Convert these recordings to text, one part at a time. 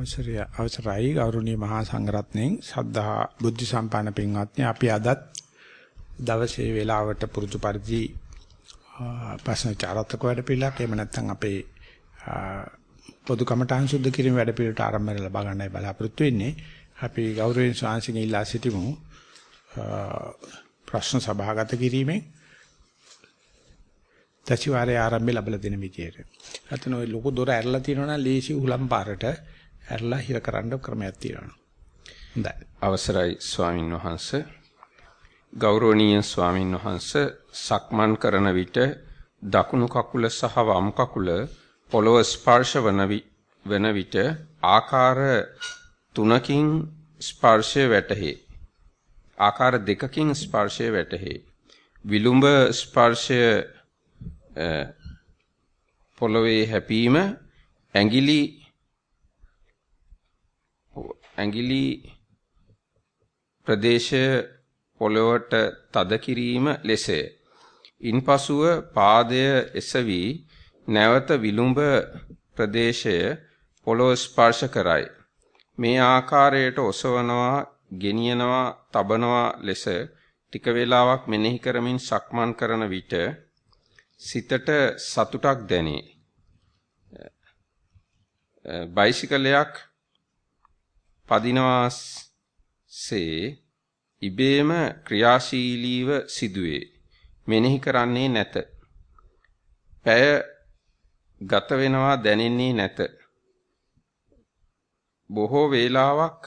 අවසරය අවසරයි. ගෞරවනීය මහා සංඝරත්නයන් සද්ධා බුද්ධ සම්පන්න පින්වත්නි අපි අදත් දවසේ වේලාවට පුරුදු පරිදි ප්‍රශ්න චාරත්‍රක වැඩ පිළිලක් එහෙම නැත්නම් අපේ පොදු කමඨාන් සුද්ධ කිරීම වැඩ පිළිවෙලට ආරම්භය ලබා ගන්නයි බලාපොරොත්තු වෙන්නේ. අපි ගෞරවයෙන් ශාන්සිං ඉල්ලා සිටිමු ප්‍රශ්න සභාගත කිරීමෙන්. දසිවාරයේ ආරම්භය ලැබලා දෙන විදියට. අතන ওই ලොකු දොර ඇරලා තියෙනවා නම් ලේසි උලම් පාරට ඇරලා හිර කරන්න ක්‍රමයක් තියෙනවා. හොඳයි. අවසරයි ස්වාමින් වහන්සේ. ගෞරවනීය ස්වාමින් වහන්සේ සක්මන් කරන විට දකුණු කකුල සහ වම් කකුල පොළව ස්පර්ශ වන විට ආකාර තුනකින් ස්පර්ශය වැටහේ. ආකාර දෙකකින් ස්පර්ශය වැටහේ. විලුඹ ස්පර්ශය පොළවේ හැපීම ඇඟිලි ඇඟිලි ප්‍රදේශය පොළවට තද කිරීම ලෙසය. ඉන්පසුව පාදය එසවි නැවත විලුඹ ප්‍රදේශය පොළොව ස්පර්ශ කරයි. මේ ආකාරයට ඔසවනවා, ගෙනියනවා, තබනවා ලෙස ටික වේලාවක් මෙනෙහි කරමින් සක්මන් කරන විට සිතට සතුටක් දැනේ. බයිසිකලයක් පදිනවාසේ ඉබේම ක්‍රියාශීලීව සිදුවේ. මෙනෙහි කරන්නේ නැත. පැය ගත වෙනවා දැනෙන්නේ නැත. බොහෝ වේලාවක්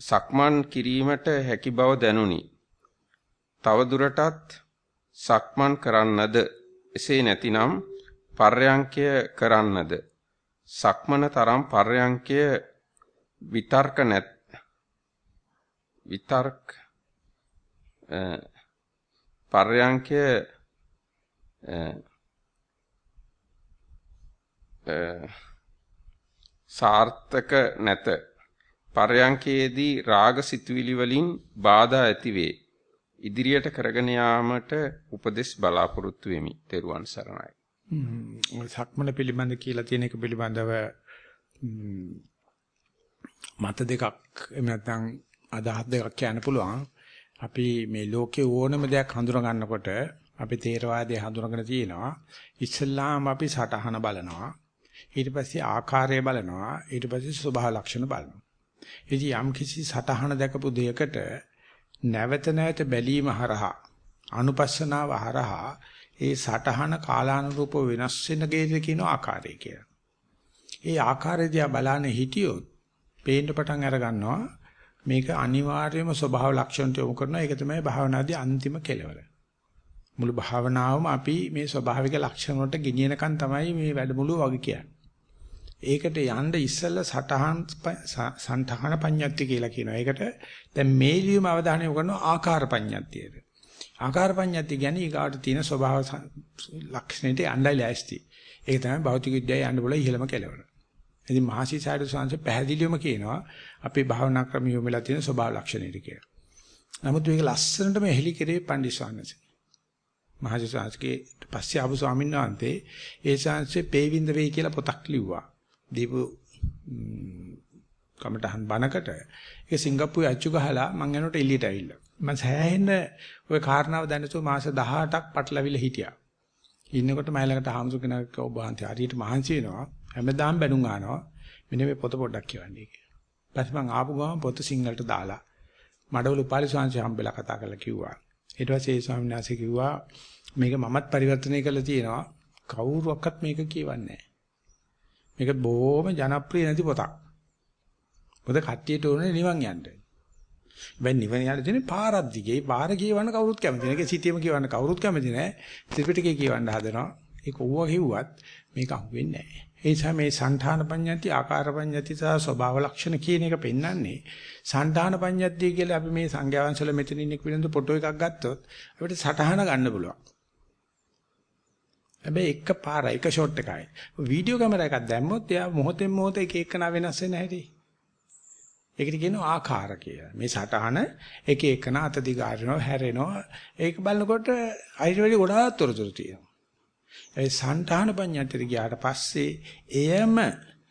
සක්මන් කිරීමට හැකි බව දැනුනි. තව දුරටත් සක්මන් කරන්නද එසේ නැතිනම් පර්යංකය කරන්නද සක්මන තරම් පර්යංකය විතර්ක නැත් විතර්ක පර්යංකය සාර්ථක නැත පර්යංකයේදී රාග සිතුවිලි වලින් බාධා ඇතිවේ ඉදිරියට කරගෙන යාමට උපදෙස් බලාපොරොත්තු වෙමි. තෙරුවන් සරණයි. සක්මන පිළිබඳ කියලා තියෙන එක පිළිබඳව මත දෙකක් එහෙම නැත්නම් අදහස් දෙකක් කියන්න පුළුවන්. අපි මේ ලෝකේ ඕනම දෙයක් හඳුනා ගන්නකොට අපි තේරවාදයේ හඳුනාගෙන තියෙනවා. ඉස්ලාම අපි සටහන බලනවා. ඊට පස්සේ ආකාරය බලනවා. ඊට පස්සේ ස්වභාව ලක්ෂණ බලනවා. ඉතින් යම් කිසි සටහන දැකපු දෙයකට නැවත නැවත බැලීම හරහා අනුපස්සනාව හරහා ඒ සටහන කාලානුරූප වෙනස් වෙන ගේද කියන ආකාරය කියලා. ඒ ආකාරය දිහා බලන හිටියොත් පේන්න පටන් අර ගන්නවා මේක අනිවාර්යයෙන්ම ස්වභාව ලක්ෂණට යොමු කරනවා ඒක තමයි භාවනාදී අන්තිම කෙලවර. මුළු භාවනාවම අපි මේ ස්වභාවික ලක්ෂණ වලට ගෙනියනකන් තමයි මේ වැඩමුළුව වගේ කියන්නේ. ඒකට යන්න ඉස්සෙල්ලා සටහන් සන්තහන පඤ්ඤාති කියලා කියනවා. ඒකට දැන් මේ ලියුම අවධානය යොමු කරනවා ආකාර පඤ්ඤාතියට. ආකාර පඤ්ඤාති කියන්නේ ඊගාට තියෙන ස්වභාව ලක්ෂණයට යන්නයි ලෑස්ති. ඒක තමයි භෞතික විද්‍යාවේ යන්න බල ඉහළම කෙලවර. ඉතින් මහසි සාරද සංස පැහැදිලිවම කියනවා අපේ භාවනා ක්‍රම යොමුලා තියෙන ස්වභාව ලක්ෂණයට කියලා. නමුත් මේක ලස්සනටම එහෙලි කරේ පණ්ඩිස්වාමීන් මහසි සංස්කේ පස්සේ ආපු ස්වාමීන් වහන්සේ ඒ සංස්සේ පේවින්ද වෙයි කියලා පොතක් ලිව්වා. දීපු කමටහන් බණකට ඒක සිංගප්පූරේ අච්චු ගහලා මං යනකොට එළියට ඇවිල්ලා. මම සෑහෙන්න ওই කාරණාව දැනසෝ මාස 18ක් පටලවිලා හිටියා. ඉන්නකොට මම ළඟට හාමුදුර කෙනෙක් ඔබ වහන්සේ හරියට මහන්සි වෙනවා. හැමදාම බැනුම් ආනවා. මෙන්න මේ පොත පොඩ්ඩක් කියවන්නේ කියලා. ඊපස්සේ මං ආපු ගමන් පොත සිංහලට දාලා මඩවල උපාලි ස්වාමීන් හම්බෙලා කතා කරලා කිව්වා. ඊට පස්සේ ඒ ස්වාමීන් වහන්සේ කිව්වා මේක මමත් පරිවර්තනය කළා තියෙනවා. කවුරුවක්වත් මේක කියවන්නේ නැහැ. මේක බොහොම ජනප්‍රිය නැති පොතක්. මොකද කට්ටියට ඕනේ නිවන් යන්න. බෑ නිවන් යන්න තියෙන්නේ පාරක් දිගේ. පාර කියවන්න කවුරුත් කැමති නැහැ. ඒක සිටියම කියවන්න කවුරුත් කැමති නැහැ. ත්‍රිපිටකය කියවන්න හදනවා. ඒක ඕවා කිව්වත් මේක අහුවෙන්නේ නැහැ. ඒ නිසා මේ සංඨාන පඤ්ඤාති ආකාර පඤ්ඤාති සහ ස්වභාව ලක්ෂණ කියන එක පෙන්වන්නේ සංඨාන පඤ්ඤාතිය කියලා අපි මේ සංඥාවන්සල මෙතන ඉන්න පිළිඳ ෆොටෝ එකක් ගත්තොත් අපිට සටහන ගන්න පුළුවන්. හැබැයි එක පාර එක ෂොට් එකයි. වීඩියෝ කැමරා එකක් දැම්මොත් එයා මොහොතෙන් මොහොත එක එකනා වෙනස් වෙන හැටි. ඒකට කියනවා ආකාර කියලා. මේ සටහන එක එකනා අත දිගාරිනවා හැරෙනවා. ඒක බලනකොට අයිට වැඩි ගොඩාක් තොරතුරු තියෙනවා. ඒ සංඨාන පඤ්ඤාතිර ගියාට පස්සේ එයම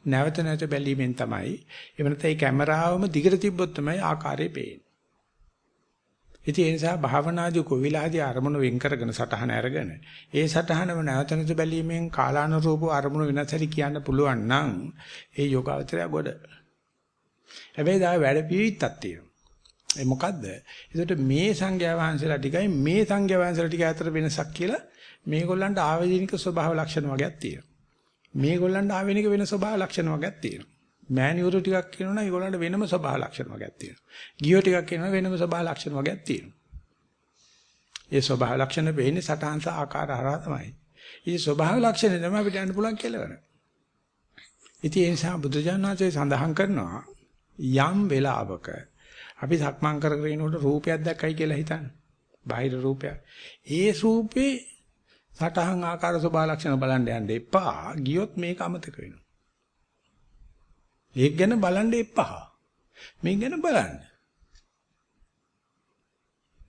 නැවත නැවත බැලීමෙන් තමයි එවනත ඒ කැමරාවම දිගට තිබ්බොත් තමයි ආකාරය පේන්නේ. ඉතින් ඒ නිසා භාවනාදී කොවිලාදී අරමුණු වෙන් කරගෙන සටහන අරගෙන ඒ සටහනම නැවත නැවත බැලීමෙන් කාලානුරූප අරමුණු වෙනස් හැටි කියන්න පුළුවන් නම් ඒ යෝගාවචරය ගොඩ. හැබැයි දා වැඩ පිළිවිත්තක් තියෙනවා. ඒ මොකද්ද? ඒකට මේ සංඝයා වහන්සේලා ටිකයි මේ සංඝයා වහන්සේලා ටික අතර වෙනසක් කියලා මේගොල්ලන්ට ආවේනික ස්වභාව ලක්ෂණ වර්ගයක් තියෙනවා. මේගොල්ලන්ට ආවේනික වෙන ස්වභාව ලක්ෂණ වර්ගයක් තියෙනවා. මෑනියුරු ටිකක් කියනවනම් ඒගොල්ලන්ට වෙනම ස්වභාව ලක්ෂණ වර්ගයක් තියෙනවා. ගියෝ ටිකක් කියනවා වෙනම ස්වභාව ලක්ෂණ වර්ගයක් තියෙනවා. ඒ ස්වභාව ලක්ෂණ වෙන්නේ සටහන්ස ආකාර හරහා තමයි. ඉතින් ස්වභාව ලක්ෂණ තමයි අපිට යන්න පුළුවන් කෙලවර. ඉතින් ඒ නිසා බුදුජානනාථේ සඳහන් කරනවා යම් වෙලාවක අපි සක්මන් කර කර ඉනකොට රූපයක් දැක්කයි කියලා හිතන්න. බාහිර රූපයක්. ඒ රූපේ සටහන් ආකාර ස්වභාව ලක්ෂණ බලන්න යන්න එපා. ගියොත් මේක අමතක වෙනවා. ඒක ගැන බලන්න එපා. මේක ගැන බලන්න.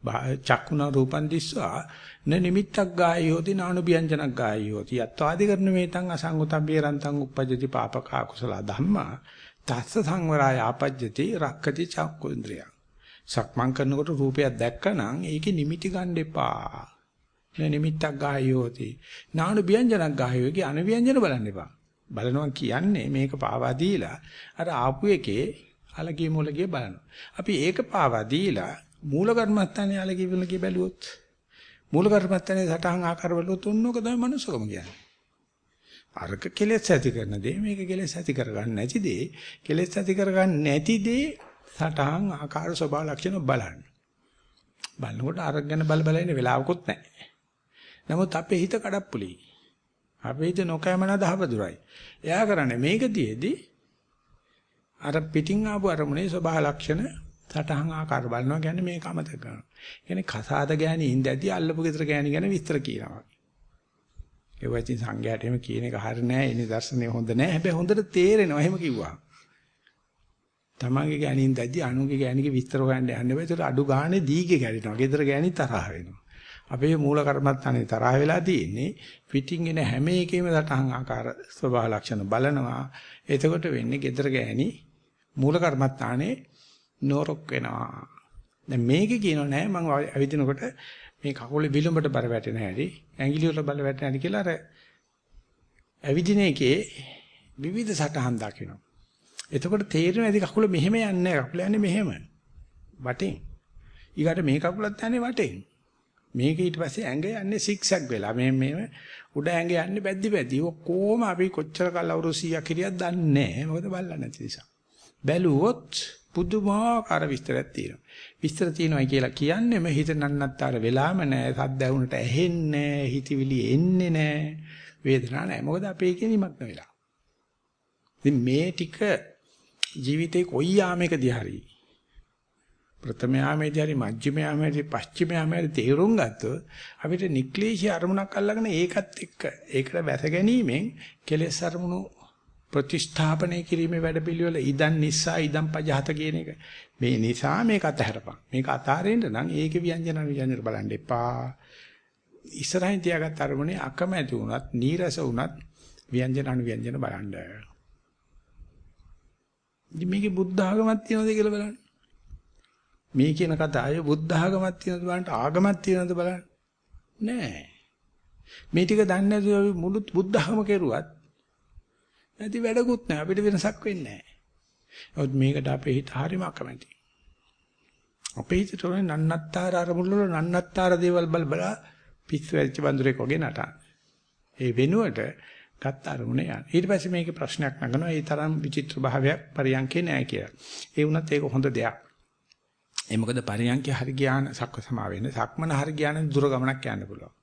චක්කුණ රූපන් දිස්වා න නිමිත්තක් ගායෝති නානුභ්‍යංජනක් ගායෝති යත්වාදි කරන මේතං අසංගතබ්බේ රන්තං uppajjati පාපකා කුසල ධම්මා තස්ස සංවරාය ආපජ්ජති රක්කති චක්කුන්ද්‍රිය සක්මන් කරනකොට රූපයක් දැක්කනම් ඒකේ නිමිති ගන්න එපා න නිමිත්තක් ගායෝති නානුභ්‍යංජනක් ගායෝගේ අනව්‍යංජන බලන්න එපා. බලනවා කියන්නේ මේක පාවා දීලා අර ආපු එකේ අලගිය මුලගිය බලනවා. අපි ඒක පාවා දීලා මූල කර්මස්ථානේ අලගිය මුලගිය බැලුවොත් මූල කර්මස්ථානේ සටහන් ආකාර බලුවොත් උන්නෝක තමයි මනුස්සකම කියන්නේ. අරක කෙලෙස් ඇති කරන දේ මේක කෙලෙස් ඇති කරගන්න නැති දේ කෙලෙස් ඇති කරගන්න නැති දේ සටහන් ආකාර ස්වභාව ලක්ෂණ බලන්න. බලනකොට අරක ගැන බල බල ඉන්න වෙලාවකුත් නැහැ. නමුත් අපේ හිත කඩප්පුලි අපේ හිත නොකෑමන දහවදුරයි එයා කරන්නේ මේක දියේදී අර පිටින් ආපු අරමුණේ ස්වභාව ලක්ෂණ සටහන් ආකාර බලනවා කියන්නේ මේක අමතක කරනවා. කියන්නේ කසාද ගෑණි ඉඳදී අල්ලපු ගෙදර ගෑණි ගැන විස්තර කියනවා. ඒ වචින් සංඝයාට එහෙම කියන එක හරිය නෑ. ඒ නිදර්ශනය හොඳ නෑ. හැබැයි හොඳට තේරෙනවා එහෙම කිව්වා. තමන්ගේ ගෑණි ඉඳදී අනුගේ ගෑණිගේ විස්තර හොයන්න යන්න බෑ. ඒකට අඩු ගානේ දීගේ ගැටෙනවා. ගෙදර ගෑණි තරහ වෙනවා. අපේ මූල කර්මත්තානේ තරහ වෙලා තියෙන්නේ පිටින් එන හැම එකෙම සටහන් ආකාර ස්වභාව ලක්ෂණ බලනවා. එතකොට වෙන්නේ ගෙදර ගෑණි මූල කර්මත්තානේ නෝරොක් වෙනවා. දැන් මේකේ කියනෝ නෑ මම ඇවිදිනකොට මේ කකුලේ විලුඹට බර වැටෙන හැටි, ඇඟිලි වල බර වැටෙන හැටි කියලා අර ඇවිදින එකේ විවිධ සටහන් දකිනවා. එතකොට තේරෙන ඇති කකුල මෙහෙම යන්නේ නැහැ. කකුල යන්නේ මෙහෙම. වටෙන්. ඊගාට මේ කකුලත් යන්නේ වටෙන්. මේක ඊට පස්සේ ඇඟ යන්නේ සික්සැක් වෙලා. මේ මේ උඩ ඇඟ යන්නේ බැද්දි බැද්දි. ඔක්කොම අපි කොච්චර කල් අවුරුදු 100ක් හිටියත් දන්නේ නැහැ. මොකද බලලා නැති නිසා. බැලුවොත් පුදුමාකාර විස්තරයක් තියෙනවා. විස්තර තියෙනවා කියලා කියන්නේම හිත නන්නත්තර වෙලාම නැහැ. සද්ද ඇහුනට ඇහෙන්නේ නැහැ. හිතවිලි එන්නේ නැහැ. වේදනාවක් නැහැ. මොකද අපේ එකේ නිමග්න වෙලා. ඉතින් මේ ටික ජීවිතේ කොයි යාමකදී හරි ප්‍රථම යාමේදී හරි මජ්ක්‍ධිම යාමේදී පස්චිම යාමේදී තේරුම් ගත්තොත් අපිට නික්ලේශී අරමුණක් අල්ලගෙන ඒකත් එක්ක ඒකට වැස ගැනීමෙන් කෙලෙස් අරමුණු ප්‍රතිස්ථාපනය කිරීමේ වැඩපිළිවෙල ඉදන් නිසා ඉදන් පජහත කියන එක. මේ නිසා මේක අතහැරපන්. මේක අතාරින්න නම් ඒකේ ව්‍යංජන ව්‍යංජන බලන්න එපා. ඉස්සරහින් තියාගත් අරමුණේ අකමැති වුණත්, නීරස වුණත් ව්‍යංජන අනු ව්‍යංජන බලන්න. ඉතින් මේකේ බුද්ධ ආගමක් තියෙනවද කියලා බලන්න. මේ කියන කතාවේ බුද්ධ ආගමක් තියෙනවද බලන්න ආගමක් තියෙනවද බලන්න. නෑ. මේ ටික දන්නේ නැතුව මුළු බුද්ධ ආගම කෙරුවත් නැති වැඩකුත් නැහැ. අපිට වෙනසක් වෙන්නේ නැහැ. මේකට අපේ හිත හරිම අකමැති. අපේ හිතට ඕනේ නන්නත්තර අරමුණු වල නන්නත්තර දේවල් බල බල පිස්සු වැච්ච බඳුරෙක් වගේ නටන. ඒ වෙනුවට ගත්ත අරමුණ යන. ඊට පස්සේ මේකේ ප්‍රශ්නයක් නගනවා. ඒ තරම් විචිත්‍ර භාවයක් පරියන්කේ නැහැ කියලා. ඒ වුණත් ඒක හොඳ දෙයක්. ඒ මොකද පරියන්කේ හරි ඥාන සක්ක සමා වෙන්නේ. සක්මන හරි ඥාන දුර ගමනක් යන්න පුළුවන්.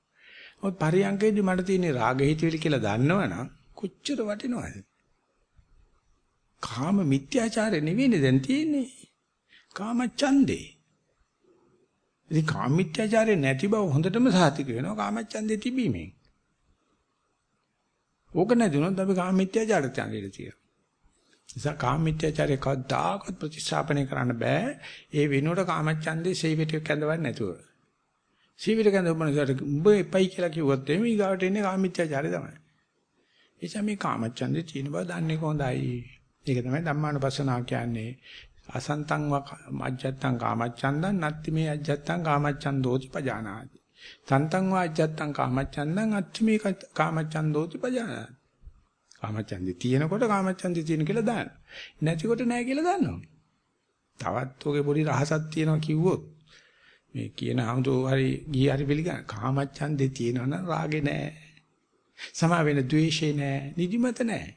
මොකද පරියන්කේදී මට තියෙන රාග හිතවිලි කියලා දන්නවනම් කොච්චර වටිනවද? කාම මිත්‍යාචාරය නෙවෙයිනේ දැන් තියෙන්නේ. කාම ඡන්දේ. ඉතින් කාම මිත්‍යාචාරය නැති බව හොඳටම සාතික වෙනවා කාම ඡන්දේ තිබීමෙන්. ඕක නැතුනොත් අපි කාම මිත්‍යාචාරයට යන්නේ තියෙනවා. නිසා කාම මිත්‍යාචාරය කවදාකවත් ප්‍රතිස්ථාපනය කරන්න බෑ. ඒ වෙනුවට කාම ඡන්දේ සීවිත කැඳවන්නේ නැතුව. සීවිත කැඳවන්න උඹ එපයි කියලා කිව්වොත් එimhe ඊගාවට එන්නේ කාම මිත්‍යාචාරය තමයි. එනිසා මේ කාමච්ඡන්දේ තියෙන බව දන්නේ කොහොඳයි. ඒක තමයි ධම්මානුපස්සනාව කියන්නේ. අසන්තං මජ්ජත්තං කාමච්ඡන්දං නත්ති මේ අජ්ජත්තං කාමච්ඡන්දෝති පජානාති. තන්තං වාජ්ජත්තං කාමච්ඡන්දං අත්ති මේ කාමච්ඡන්දෝති පජානාති. කාමච්ඡන්දේ තියෙනකොට කාමච්ඡන්දේ තියෙන කියලා දාන්න. නැතිකොට නැහැ කියලා දන්නවා. තවත් ඔගේ පොඩි රහසක් තියෙනවා කිව්වොත් මේ කියන හමුදෝ හරි ගිහි හරි පිළිගන්න. කාමච්ඡන්දේ තියෙනවනම් රාගේ නැහැ. සමා වෙන ද්වේෂේ නැහැ. නිදිමත නැහැ.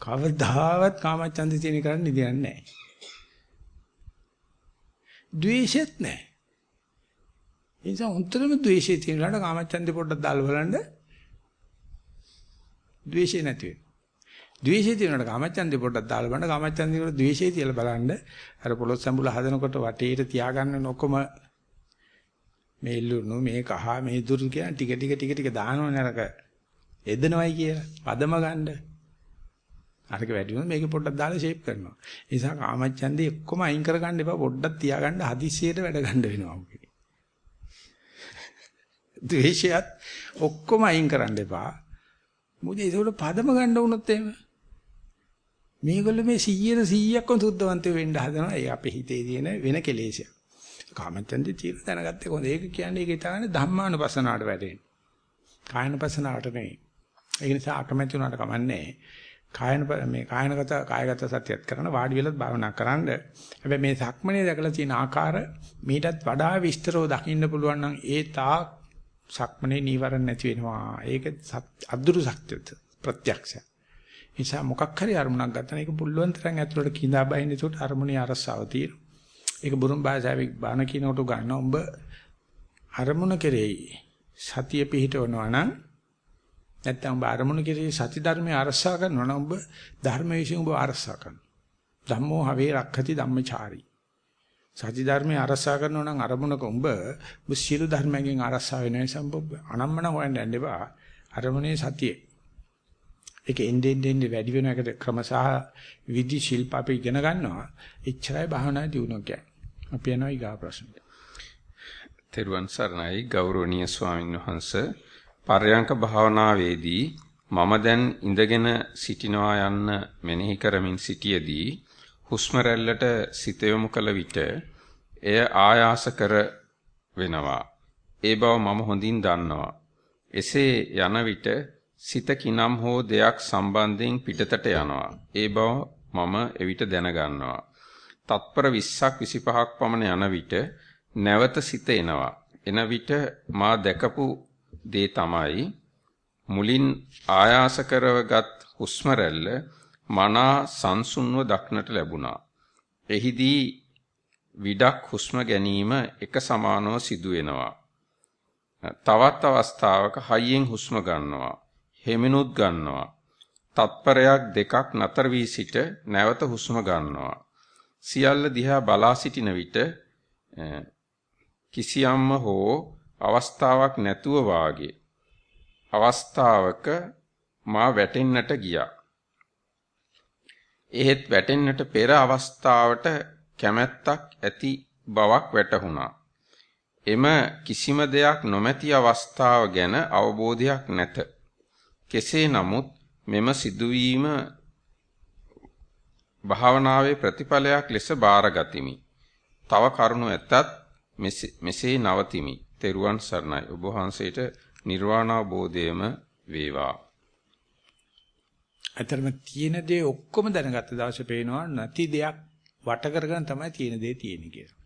කවදාවත් කාමච්ඡන්දේ තියෙන කරන්නේ නිදියන්නේ නැහැ. ද්වේෂෙත් නැහැ. ඒ නිසා උන්තරම ද්වේෂේ තියෙනලාට කාමච්ඡන්දේ පොඩ්ඩක් දාලා බලන්න. ද්වේෂේ නැති වෙනවා. ද්වේෂය තියෙනකොට කාමච්ඡන්දේ පොඩ්ඩක් දාලා බලන්න. කාමච්ඡන්දේ වල ද්වේෂය තියලා බලන්න. අර පොළොස් සම්බුල හදනකොට වටේට තියාගන්න ඔක්කොම මේ ලුණු මේ කහ මේ දුරු කියන ටික ටික ටික ටික දානවනේ අරක එදනවයි කියලා. පදම ගන්න. අරක වැඩි වුණොත් මේක පොඩ්ඩක් දාලා ෂේප් කරනවා. ඒ නිසා කාමච්ඡන්දේ ඔක්කොම අයින් කරගන්න එපා. පොඩ්ඩක් තියාගන්න හදිස්සියට වැඩ ගන්න වෙනවා ඔකේ ද්වේෂයත් ඔක්කොම අයින් කරන්න එපා. මොකද ඒකට පදම ගන්න වුණොත් එහෙම මේගොල්ලෝ මේ 100 100ක්ම සුද්ධවන්තය වෙන්න හදනවා. ඒ අපේ හිතේ තියෙන වෙන කෙලෙසයක්. කාමචන්දේ තියෙන දැනගත්තේ කොහොමද? ඒක කියන්නේ ඒක ඉතාලනේ ධම්මානුපස්සනාවට වැටෙන්නේ. කායනුපස්සනාවට නෙවෙයි. ඒ නිසා අකමැති උනාට කමන්නේ කායන මේ කායනගත කායගත සත්‍යයත් කරන වාඩි වෙලත් භාවනා කරන්න. හැබැයි මේ සක්මනේ දැකලා තියෙන ආකාර මීටත් වඩා විස්තරව දකින්න පුළුවන් නම් ඒ තාක් සක්මනේ නීවරණ නැති වෙනවා. ඒක අද්දුරු සත්‍යය ප්‍රත්‍යක්ෂය. නිසා මොකක් හරි අරමුණක් ගත්තා නම් ඒක පුළුවන් තරම් ඇතුළට කිඳා බහින්න ඒකට අරමුණේ අරසාව තියෙනවා. ඒක බුරුම් භාෂාවේ බාන කියනකොට ගන්න උඹ අරමුණ කෙරෙහි සතිය පිහිටවනවා නම් නැත්නම් උඹ අරමුණ කෙරෙහි සති ධර්මයේ අරසා කරනවා නම් උඹ ධර්ම විශ්ේ උඹ අරසා කරනවා. ධම්මෝ හවේ රක්ඛති ධම්මචාරී. සති ධර්මයේ අරසා කරනවා නම් අරමුණක උඹ උඹ සියලු ධර්මයෙන් අරසා වෙන නිසා උඹ අනම්මන හොයන්න යන්න එපා. අරමුණේ සතියේ ඒක එන්නේ එන්නේ වැඩි වෙන එකට ක්‍රම සහ විදි ශිල්ප අපි ඉගෙන ගන්නවා. එච්චරයි භාවනා දියුණුව කියන්නේ. අපි යනවා ඊගා ප්‍රශ්නට. තෙරුවන් සරණයි ගෞරවනීය ස්වාමීන් වහන්ස පර්යංක භාවනාවේදී මම දැන් ඉඳගෙන සිටිනවා යන්න මෙනෙහි කරමින් සිටියේදී හුස්ම රැල්ලට සිත යොමු කළ විට එය ආයාස කර වෙනවා. ඒ බව මම හොඳින් දන්නවා. එසේ යන විට සිත කිනම් හෝ දෙයක් සම්බන්ධයෙන් පිටතට යනවා. ඒ බව මම එවිට දැනගන්නවා. තත්පර 20ක් 25ක් පමණ යන විට නැවත සිත එනවා. එන විට මා දැකපු දේ තමයි මුලින් ආයාස කරවගත් හුස්ම රැල්ල මනා සංසුන්ව දක්නට ලැබුණා. එහිදී විඩක් හුස්ම ගැනීම එක සමානව සිදු වෙනවා. තවත් අවස්ථාවක හයියෙන් හුස්ම ගන්නවා. හෙමිනුත් ගන්නවා. තත්පරයක් දෙකක් නතර වී සිට නැවත හුස්ම ගන්නවා. සියල්ල දිහා බලා සිටින විට කිසියම්ම හෝ අවස්ථාවක් නැතුව වාගේ අවස්ථාවක මා වැටෙන්නට ගියා. එහෙත් වැටෙන්නට පෙර අවස්ථාවට කැමැත්තක් ඇති බවක් වැටහුණා. එම කිසිම දෙයක් නොමැති අවස්ථාව ගැන අවබෝධයක් නැත. කෙසේ නමුත් මෙම සිදුවීම භාවනාවේ ප්‍රතිඵලයක් ලෙස බාරගතිමි. තව කරුණු ඇතත් මෙසේ නවතිමි. තෙරුවන් සරණයි. ඔබ වහන්සේට නිර්වාණ අවබෝධයම වේවා. අතරම තියෙන දේ ඔක්කොම දැනගත්ත දවසේ පේනවා නැති දෙයක් වට කරගෙන තමයි තියෙන දේ තියෙන්නේ කියලා.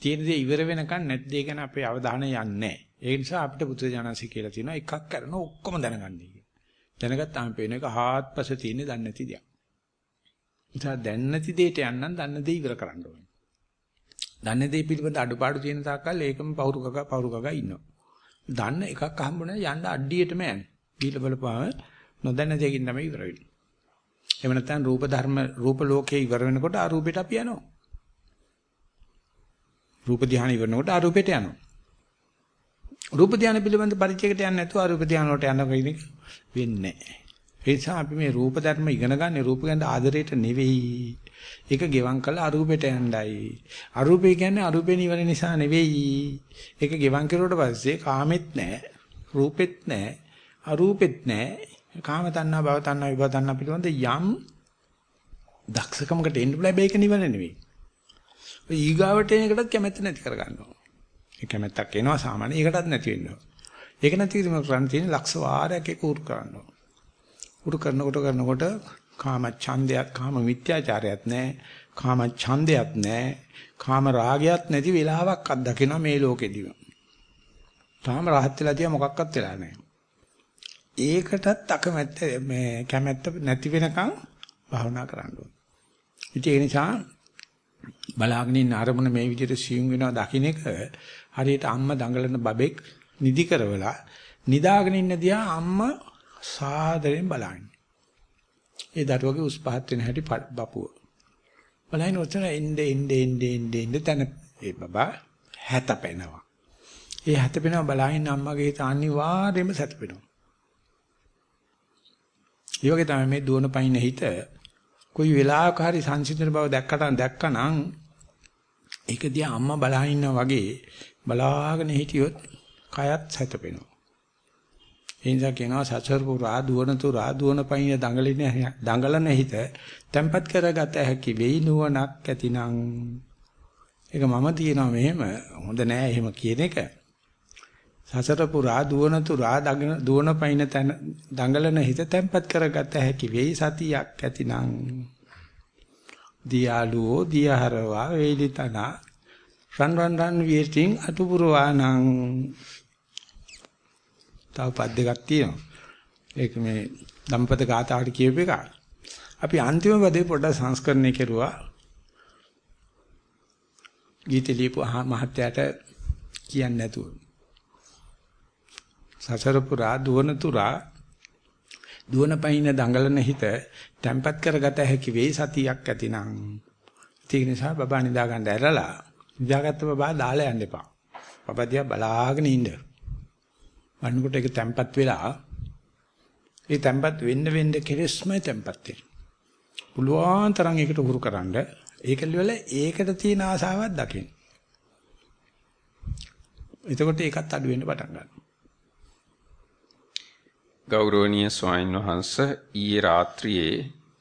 තියෙන දේ ඉවර වෙනකන් නැති දේ ගැන අපේ අවධානය යන්නේ නැහැ. ඒ නිසා අපිට බුදු දඥානසි කියලා තියෙනවා එකක් කරන ඔක්කොම දැනගන්නයි. දැනගත්තාම පේන එක හාත්පස තියෙන්නේ දන්නේ නැති දෙයක්. ඉතින් දැන් නැති දෙයට යන්නම් දන්න දේ ඉවර කරන්න ඕනේ. දන්න දේ පිළිබඳ අඩුපාඩු තියෙන තාක්කල් ඒකම පවුරු කක පවුරු කක ඉන්නවා. දන්න එකක් හම්බුනේ යන්න අඩියටම යන්නේ. ඊට බලපුවාම නොදන්න දෙයකින් තමයි ඉවර වෙන්නේ. එහෙම නැත්නම් රූප ධර්ම රූප ලෝකේ ඉවර වෙනකොට අරූපෙට අපි යනවා. රූප ධානය ඉවර වෙනකොට අරූපෙට යනවා. රූප ධානය පිළිබඳ පරිචයකට යන්නේ නැතුව අරූප ධානය වලට යන කෙනෙක් වෙන්නේ නැහැ. ඒ නිසා අපි මේ රූප ධර්ම ඉගෙන ගන්න රූප ගැන ආදරයට නෙවෙයි. ඒක ගෙවම් කළ අරූපෙට යන්නයි. අරූපේ කියන්නේ අරූපේ නිවන නිසා නෙවෙයි. ඒක ගෙවම් කරුවට පස්සේ කාමෙත් නැහැ. රූපෙත් නැහැ. අරූපෙත් නැහැ. කාම තණ්හා, භව තණ්හා, විභව තණ්හා පිළිබඳ යම් දක්ෂකමකට එන්න පුළුවන් මේක නිවන නෙවෙයි. ඔය ඊගාවට එන එකටත් කැමැත්ත නැති කර ගන්නවා. ඒ කැමැත්තක් එනවා සාමාන්‍ය ඒකටත් නැති වෙනවා. ඒක නැති කිරීම කරන්න තියෙන ලක්ෂ වාරයක් ඒක උරු කරනවා. උරු කරනකොට කරනකොට කාම ඡන්දයක්, කාම මිත්‍යාචාරයක් නැහැ. කාම ඡන්දයක් නැහැ. කාම රාගයක් නැති වෙලාවක් අත්දකිනවා මේ ලෝකෙදිම. තාම rahat වෙලා තියා මොකක්වත් වෙලා නැහැ. ඒකටත් අකමැත්ත මේ කැමැත්ත නැති වෙනකන් භාවනා කරන්න ඕනේ. ඉතින් ඒ නිසා බලාගෙන ඉන්න අරමුණ මේ විදිහට සියුම් වෙනවා දකින්න එක හරියට අම්මා දඟලන බබෙක් නිදි කරවලා නිදාගෙන ඉන්න දිහා අම්මා සාදරෙන් බලන්නේ. ඒ දරුවගේ උස් පහත් වෙන හැටි බපුව. බලහින් උතන එnde එnde එnde එnde එnde තන ඒ බබා හැතපෙනවා. ඒ හැතපෙනවා බලහින් අම්මගේ හිත අනිවාර්යයෙන්ම සැතපෙනවා. ඒ වගේ තමයි මේ දුවන පයින් හිත කොයි වෙලාවක හරි සංසිඳන බව දැක්කට දැක්කනම් ඒක දිහා අම්මා බලහින් ඉන්නා වගේ බලාගෙන හිටියොත් කයත් සැතපෙනවා. ඒ නිසා කියනවා සසර පුරා දුවන තුරා දුවන පයින් දඟලින දඟලන හිත tempat කරගත හැකි වෙයි නුවණක් ඇතිනම්. ඒක මම තියනවා මෙහෙම. හොඳ නෑ එහෙම කියන එක. සසර පුරා දුවන තුරා දුවන පයින් තන දඟලන හිත tempat කරගත හැකි වෙයි සතියක් ඇතිනම් දියාලුෝ දියහරවා වේලිතන රන් රන් රන් වීර්තිං අතුපුරවානං තව පද දෙකක් තියෙනවා. ඒක මේ ධම්පත ගාථාවට කියපු එක. අපි අන්තිම පදේ පොඩ්ඩක් සංස්කරණය කෙරුවා. ගීත ලියපු මහත්තයාට කියන්නේ නැතුව. සසර පුරා දුවන තුරා දුවන පයින් දඟලන හිත තැම්පත් කරගත හැකි වෙයි සතියක් ඇතිනම්. ඒක නිසා බබා නිදා ගන්න ඇරලා නිදාගත්ත බබා දාලා යන්න එපා. බබා දිහා බලාගෙන ඉන්න. වන්නකොට ඒක තැම්පත් වෙලා ඒ තැම්පත් වෙන්න වෙන්න කෙලෙස්මයි තැම්පත් වෙන්නේ. පුළුවන් තරම් ඒකට උහුරු කරන්න ඒකල වල ඒකට තියෙන ආසාවක් දකින්න. එතකොට ඒකත් අඩු වෙන්න පටන් ගන්නවා. ගෞරවනීය ස්වාමීන් වහන්ස ඊයේ රාත්‍රියේ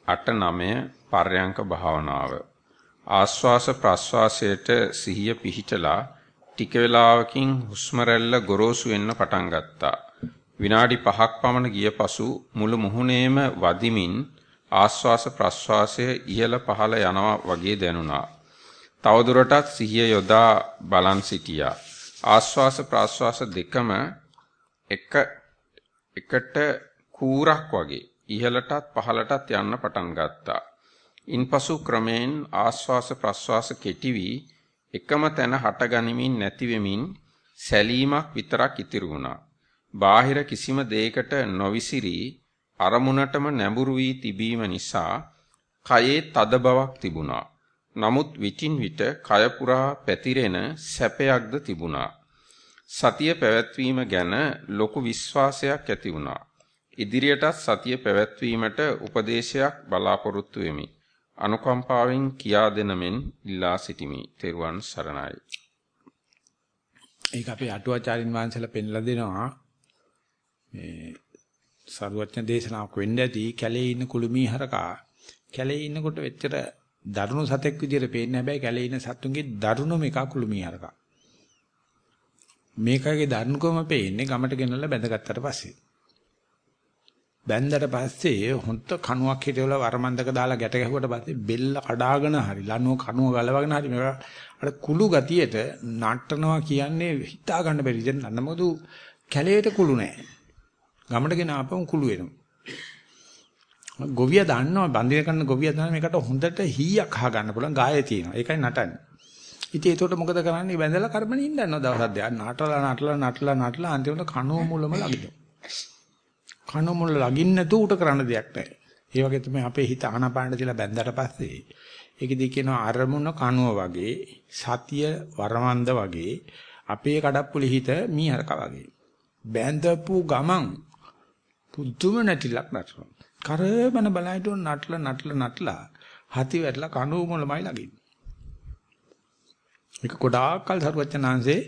8:09 පර්යංක භාවනාව ආස්වාස ප්‍රස්වාසයට සිහිය පිහිටලා ටික වේලාවකින් හුස්ම රැල්ල ගොරෝසු වෙන්න පටන් ගත්තා. විනාඩි 5ක් පමණ ගිය පසු මුළු මුහුණේම වදිමින් ආශ්වාස ප්‍රශ්වාසය ඉහළ පහළ යනවා වගේ දැනුණා. තවදුරටත් සිහිය යොදා බලන් සිටියා. ආශ්වාස ප්‍රශ්වාස දෙකම එක එකට කූරක් වගේ ඉහළටත් පහළටත් යන්න පටන් ගත්තා. ඉන්පසු ක්‍රමෙන් ආශ්වාස ප්‍රශ්වාස කෙටි වී එකම තැන හටගනිමින් නැතිවෙමින් සැලීමක් විතරක් ඉතිරි වුණා. බාහිර කිසිම දෙයකට නොවිසිරි අරමුණටම නැඹුරු වී තිබීම නිසා කයේ තද බවක් තිබුණා. නමුත් විටින් විට කය පුරා පැතිරෙන සැපයක්ද තිබුණා. සතිය පැවැත්වීම ගැන ලොකු විශ්වාසයක් ඇති වුණා. ඉදිරියටත් සතිය පැවැත්වීමට උපදේශයක් බලාපොරොත්තු වෙමි. අනුකම්පාවෙන් කියා දෙන මෙන් ඉල්ලා සිටිමි. තෙරුවන් සරණයි. ඒක අපේ අටුවාචාරින් වහන්සේලා පෙන්ලා දෙනවා. මේ සරුවචන දේශනාවක් වෙන්න ඇති කැලේ ඉන්න කුළුමී හරකා කැලේ ඉන්නකොට වෙච්චර දරුණු සතෙක් විදියට පේන්නේ හැබැයි කැලේ ඉන්න සතුන්ගේ දරුණුම එක කුළුමී හරකා. මේකගේ දරුණුකම පේන්නේ ගමට ගෙනල්ලා බැඳගත්තට පස්සේ. බැන්දට පස්සේ හොන්ත කණුවක් හිටවල වරමන්දක දාලා ගැට ගැහුවට පස්සේ බෙල්ල කඩාගෙන හරි ලනුව කණුව ගලවගෙන හරි මේක අර කුළු ගතියට නටනවා කියන්නේ හිතා ගන්න බැරි විදිහට නන්න මොකද කැලේට කුළු නැහැ. ගමට ගෙන ආපම කුළු වෙනවා. ගොවියා දන්නවා බන්දින කරන ගොවියා දන්නවා මේකට හොඳට හීයක් අහ ගන්න පුළුවන් ගාය තියෙනවා. ඒකයි නටන්නේ. ඉතින් ඒකට මොකද කරන්නේ? බැඳලා කරබනේ ඉන්නනවා දවස් දෙකක්. නටලා නටලා නටලා නටලා අන්තිමට කණුව මුලම ලගිනවා. කන මුල ලගින්න නැතුව උට කරන්න දෙයක් නැහැ. ඒ වගේ තමයි අපේ හිත ආනාපානට තියලා බැඳලා පස්සේ ඒකෙදි කියනවා අරමුණ කනුව වගේ සතිය වරමන්ද වගේ අපේ කඩප්පුලි හිත මීහරක වගේ බැඳපු ගමන් පුදුම නැතිලක් නටනවා. කරබන බලයිට නටලා නටලා නටලා හති වැටලා කනුව මුලමයි ලගින්නේ. ඒක ගොඩාක් කල් සරුවචනාංශේ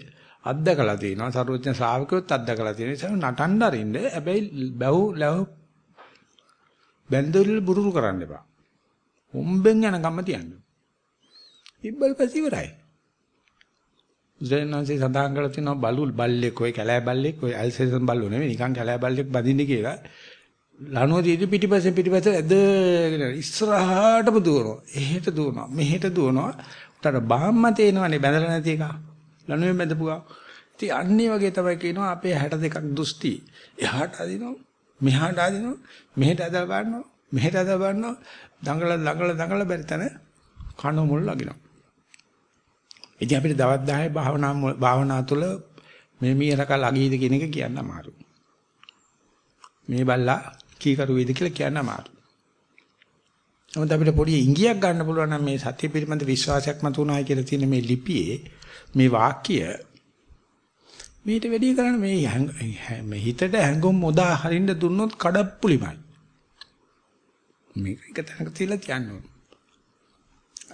අත්දකලා තියෙනවා සරුවචන ශ්‍රාවකයොත් අත්දකලා තියෙන නිසා නටන්න අරින්න හැබැයි බැව් ලැව බැන්දොල් බුරුරු කරන්න එපා. හොම්බෙන් යන ගම්ම තියන්න. ඉබ්බල් පස්සේ ඉවරයි. බුදුරජාණන්සේ සඳහන් කරලා තියෙනවා බලු බල්ලෙක් ඔය කැලෑ බල්ලෙක් ඔය ඇල්සෙසන් බල්ලෝ නෙවෙයි නිකන් කැලෑ බල්ලෙක් බඳින්න කියලා. ලනුව දීදී පිටිපස්සේ පිටිපස්සේ ඇදගෙන ඉස්සරහටම දුවනවා. එහෙට දුවනවා. මෙහෙට දුවනවා. උටට බාම්ම තේනවනේ බැඳලා නැති එක. ලනුවෙන් බැඳපුවා. ඉතින් අන්නේ වගේ තමයි කියනවා අපේ 62ක් දුස්ති. එහාට අදිනවා. මෙහාට අදිනවා. මෙහෙට අදලා ගන්නවා. මෙහෙට අදලා ගන්නවා. දඟල දඟල දඟල බැරි තැන කන මුල් ලගිනවා. ඉතින් අපිට දවස් 10 භාවනා භාවනා තුළ මේ මීරක ලගීද කියන එක කියන්න අමාරුයි. මේ බල්ලා කීකරු වේද කියලා කියන්න අමාරුයි. නමුත් අපිට පොඩි ඉඟියක් ගන්න පුළුවන් නම් මේ සත්‍ය පිළිබඳ විශ්වාසයක් මතුනායි කියලා තියෙන මේ ලිපියේ මේ වාක්‍ය මේට වැඩි කරන්න මේ මේ හිතට හැඟුම් මොදා හරින්න දුන්නොත් කඩප්පුලිමයි. මේක එක තැනක තියලා තියන්න ඕන.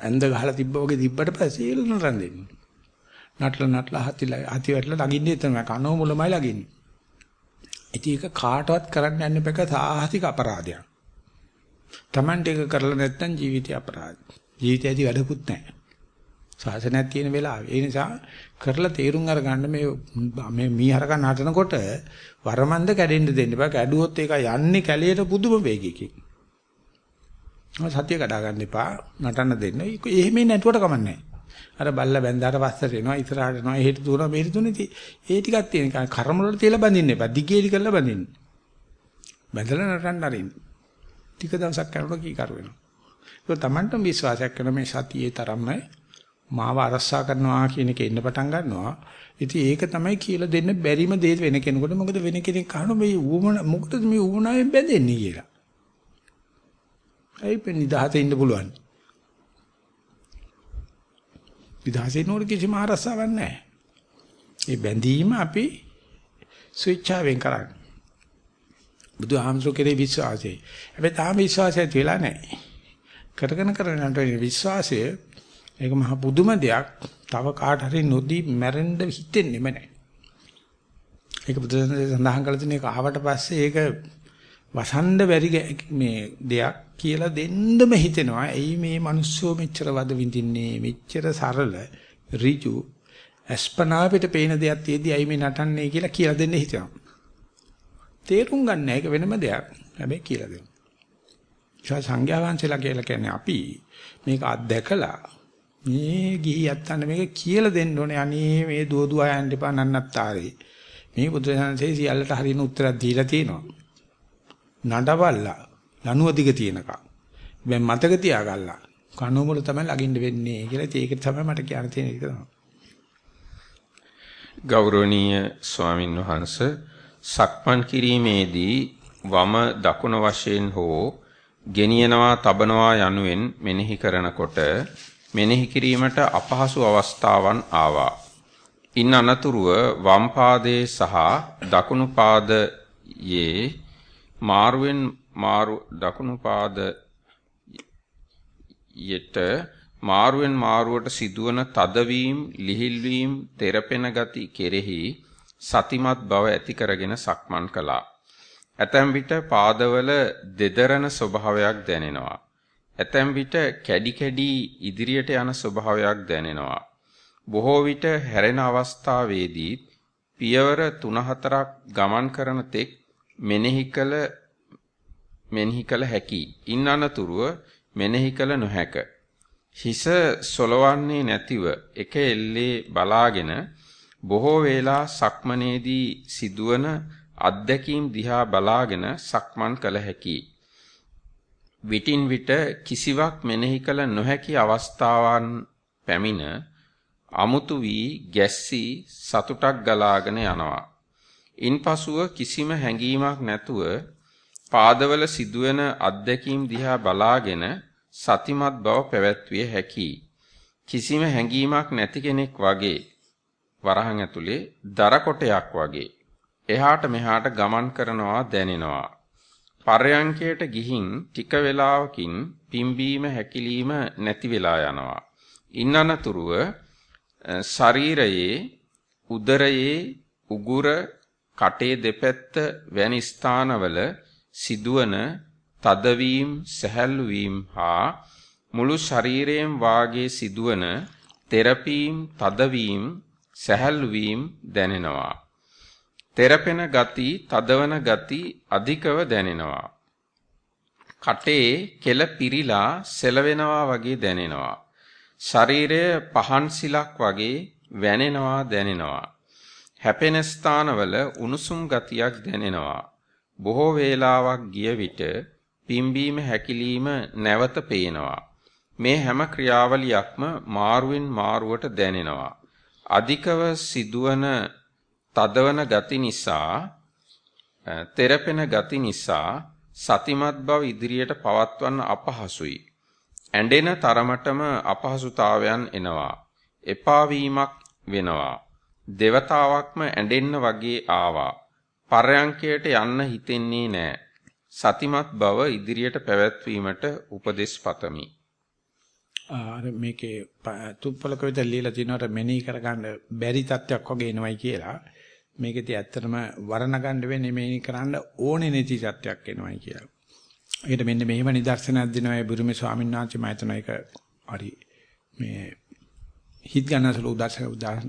ඇඳ ගහලා තිබ්බ වගේ තිබ්බට පස්සේ ඒල නරන් දෙන්නේ. නටල නටල හතිලා හති වැටලා ලගින්නේ තමයි කනෝ මුලමයි ලගින්නේ. ඉතින් ඒක කාටවත් කරන්න යන්න බෑක සාහසික අපරාධයක්. Tamante එක කරලා නැත්නම් ජීවිතය අපරාධ. ජීවිතයදී වැඩකුත් නැහැ. ශාසනයක් තියෙන වෙලාව. ඒ නිසා කරලා තේරුම් අරගන්න මේ මේ මීහරක නටනකොට වරමන්ද කැඩෙන්න දෙන්න බෑ. කැඩුවොත් ඒක යන්නේ කැලේට පුදුම වේගයකින්. සතිය කඩා ගන්න එපා. නටන්න දෙන්න. ඒක එහෙම නැටුවට කමන්නේ අර බල්ල බැන්දාට පස්සට එනවා ඉස්සරහට එනවා එහෙට දුවනවා මෙහෙට දුවනවා ඒ ටිකක් තියෙන කර්ම වල තියලා බඳින්න එපා. දිගේලි කරලා බඳින්න. බැඳලා නටන්න අරින්න. ටික දවසක් යනකොට කී කරු වෙනවා. ඒක Tamanටම විශ්වාසයක් කරන මේ සතියේ තරම්ම මාව අරස්සා කරනවා කියන එක එන්න පටන් ගන්නවා. ඉතින් ඒක තමයි කියලා දෙන්න බැරිම දේ වෙන කෙනෙකුට. මොකද වෙන කෙනෙක් අහන මේ ඌමන මොකටද මේ ඌමනාවෙන් බැඳෙන්නේ කියලා. ඇයි පෙන් නිදහසේ ඉන්න පුළුවන්. නිදහසේ නෝර කිසිම අරස්සාවක් නැහැ. ඒ බැඳීම අපි ස්විච්චාවෙන් කරන්නේ. බුදුහාමසෝ කෙරේ විශ්වාසය. හැබැයි තාම විශ්වාසය වෙලා නැහැ. කරගෙන කරගෙන යන විශ්වාසය ඒක මහ පුදුම දෙයක්. තව කාට හරි නොදී මැරෙන්න හිතෙන්නේම නැහැ. ඒක බුදුසසුනේ සඳහන් කරලා තියෙන එක ආවට පස්සේ ඒක වසන්ඩ බැරි මේ දෙයක් කියලා දෙන්නම හිතෙනවා. එයි මේ මිනිස්සු මෙච්චර වද විඳින්නේ මෙච්චර සරල ඍජු අස්පනා පිට පේන දෙයක් තියදී අයි මේ නටන්නේ කියලා කියලා දෙන්න හිතෙනවා. තේරුම් ගන්න එක වෙනම දෙයක්. හැබැයි කියලා දෙනවා. ඒ සංඝයා වහන්සේලා කියලා කියන්නේ අපි මේක අත්දැකලා මේ ගිහි යත්තන්න මේක කියලා දෙන්න ඕනේ. අනේ මේ දුව දුව යන්න එපා නන්නත්තාරේ. මේ බුදුසසුනේ සියල්ලට හරියන උත්තරයක් දීලා තියෙනවා. නඩවල්ලා ලනුව දිග තියෙනකම්. දැන් මතක තියාගල්ලා. කණුව මුල තමයි ළඟින්න වෙන්නේ කියලා ඒක තමයි මට කියන්න තියෙන එක තමයි. ගෞරවනීය ස්වාමින් වහන්සේ සක්මන් කිරීමේදී වම දකුණ වශයෙන් හෝ ගෙනියනවා තබනවා යනුවෙන් මෙනෙහි කරනකොට මෙනෙහි කිරීමට අපහසු අවස්ථාවන් ආවා. ඉන් අනතුරුව වම් පාදයේ සහ දකුණු පාදයේ මාරුවෙන් මාරු දකුණු පාද යට මාරුවෙන් මාරුවට සිදුවන තදවීම, ලිහිල්වීම, තෙරපෙන ගති කෙරෙහි සතිමත් බව ඇති කරගෙන සක්මන් කළා. ඇතැම් විට පාදවල දෙදරන ස්වභාවයක් දැනෙනවා. ඇතැම් විට කැඩි කැඩි ඉදිරියට යන ස්වභාවයක් දැනෙනවා. බොහෝ විට හැරෙන අවස්ථාවේදී පියවර 3-4ක් ගමන් කරන තෙක් මෙනෙහි කළ මෙනෙහි කළ හැකි. ඉන් අනතුරුව මෙනෙහි කළ නොහැක. හිස සොලවන්නේ නැතිව එක එල්ලේ බලාගෙන බොහෝ වේලා සක්මනේදී සිදුවන අත්දැකීම් දිහා බලාගෙන සක්මන් කළ හැකියි. විටින් විට කිසිවක් මෙනෙහි කළ නොහැකි අවස්ථාවන් පැමිණ අමුතු වී ගැස්සී සතුටක් ගලාගෙන යනවා. ඉන්පසුව කිසිම හැඟීමක් නැතුව පාදවල සිදුවෙන අත්දැකීම් දිහා බලාගෙන සතිමත් බව පැවැත්විය හැකියි. කිසිම හැඟීමක් නැති කෙනෙක් වගේ වරහන් ඇතුලේ දර කොටයක් වගේ එහාට මෙහාට ගමන් කරනවා දැනෙනවා. පර්යංකයට ගිහින් ටික වේලාවකින් පිම්බීම හැකිලිම නැති වෙලා යනවා. ඉන් අනතුරුව ශරීරයේ උදරයේ උගුර කටේ දෙපැත්ත වැනි ස්ථානවල සිදුවන තදවීම, සැහැල්ලු වීම හා මුළු ශරීරයෙන් වාගේ සිදුවන තෙරපීම්, තදවීම, සැහැල්ලු වීම දැනෙනවා. තෙරපෙන ගති, තදවන ගති අධිකව දැනෙනවා. කටේ කෙල පිරීලා සෙලවෙනවා වගේ දැනෙනවා. ශරීරය පහන් සිලක් වගේ වැනෙනවා දැනෙනවා. හැපෙන ස්ථානවල උණුසුම් ගතියක් දැනෙනවා. බොහෝ වේලාවක් ගිය විට පිම්බීම හැකිලිම නැවත පේනවා. මේ හැම ක්‍රියාවලියක්ම මාරුවෙන් මාරුවට දැනෙනවා. අධිකව සිදුවන තදවන ගති නිසා තෙරපෙන ගති නිසා සතිමත් බව ඉදිරියට පවත්වන්න අපහසුයි. ඇඬෙන තරමටම අපහසුතාවයන් එනවා. එපා වෙනවා. దేవතාවක්ම ඇඬෙන්න වගේ ආවා. පරයන්කයට යන්න හිතෙන්නේ නැහැ. සතිමත් බව ඉදිරියට පැවැත්වීමට උපදෙස් පතමි. අර මේකේ තුප්පල කවිත ලියලා තිනවට මෙනෙහි කරගන්න බැරි තත්යක් වගේ එනවයි කියලා. මේකෙදී ඇත්තටම වර්ණ ගන්න වෙන්නේ මෙනෙහි කරන්න ඕනේ නැති තත්යක් එනවයි කියලා. ඒකට මෙන්න මෙහෙම නිදර්ශනයක් දෙනවා ඒ බුරුමේ ස්වාමීන් වහන්සේ මම හිතනවා ඒක හරි මේ හිත ගන්නසල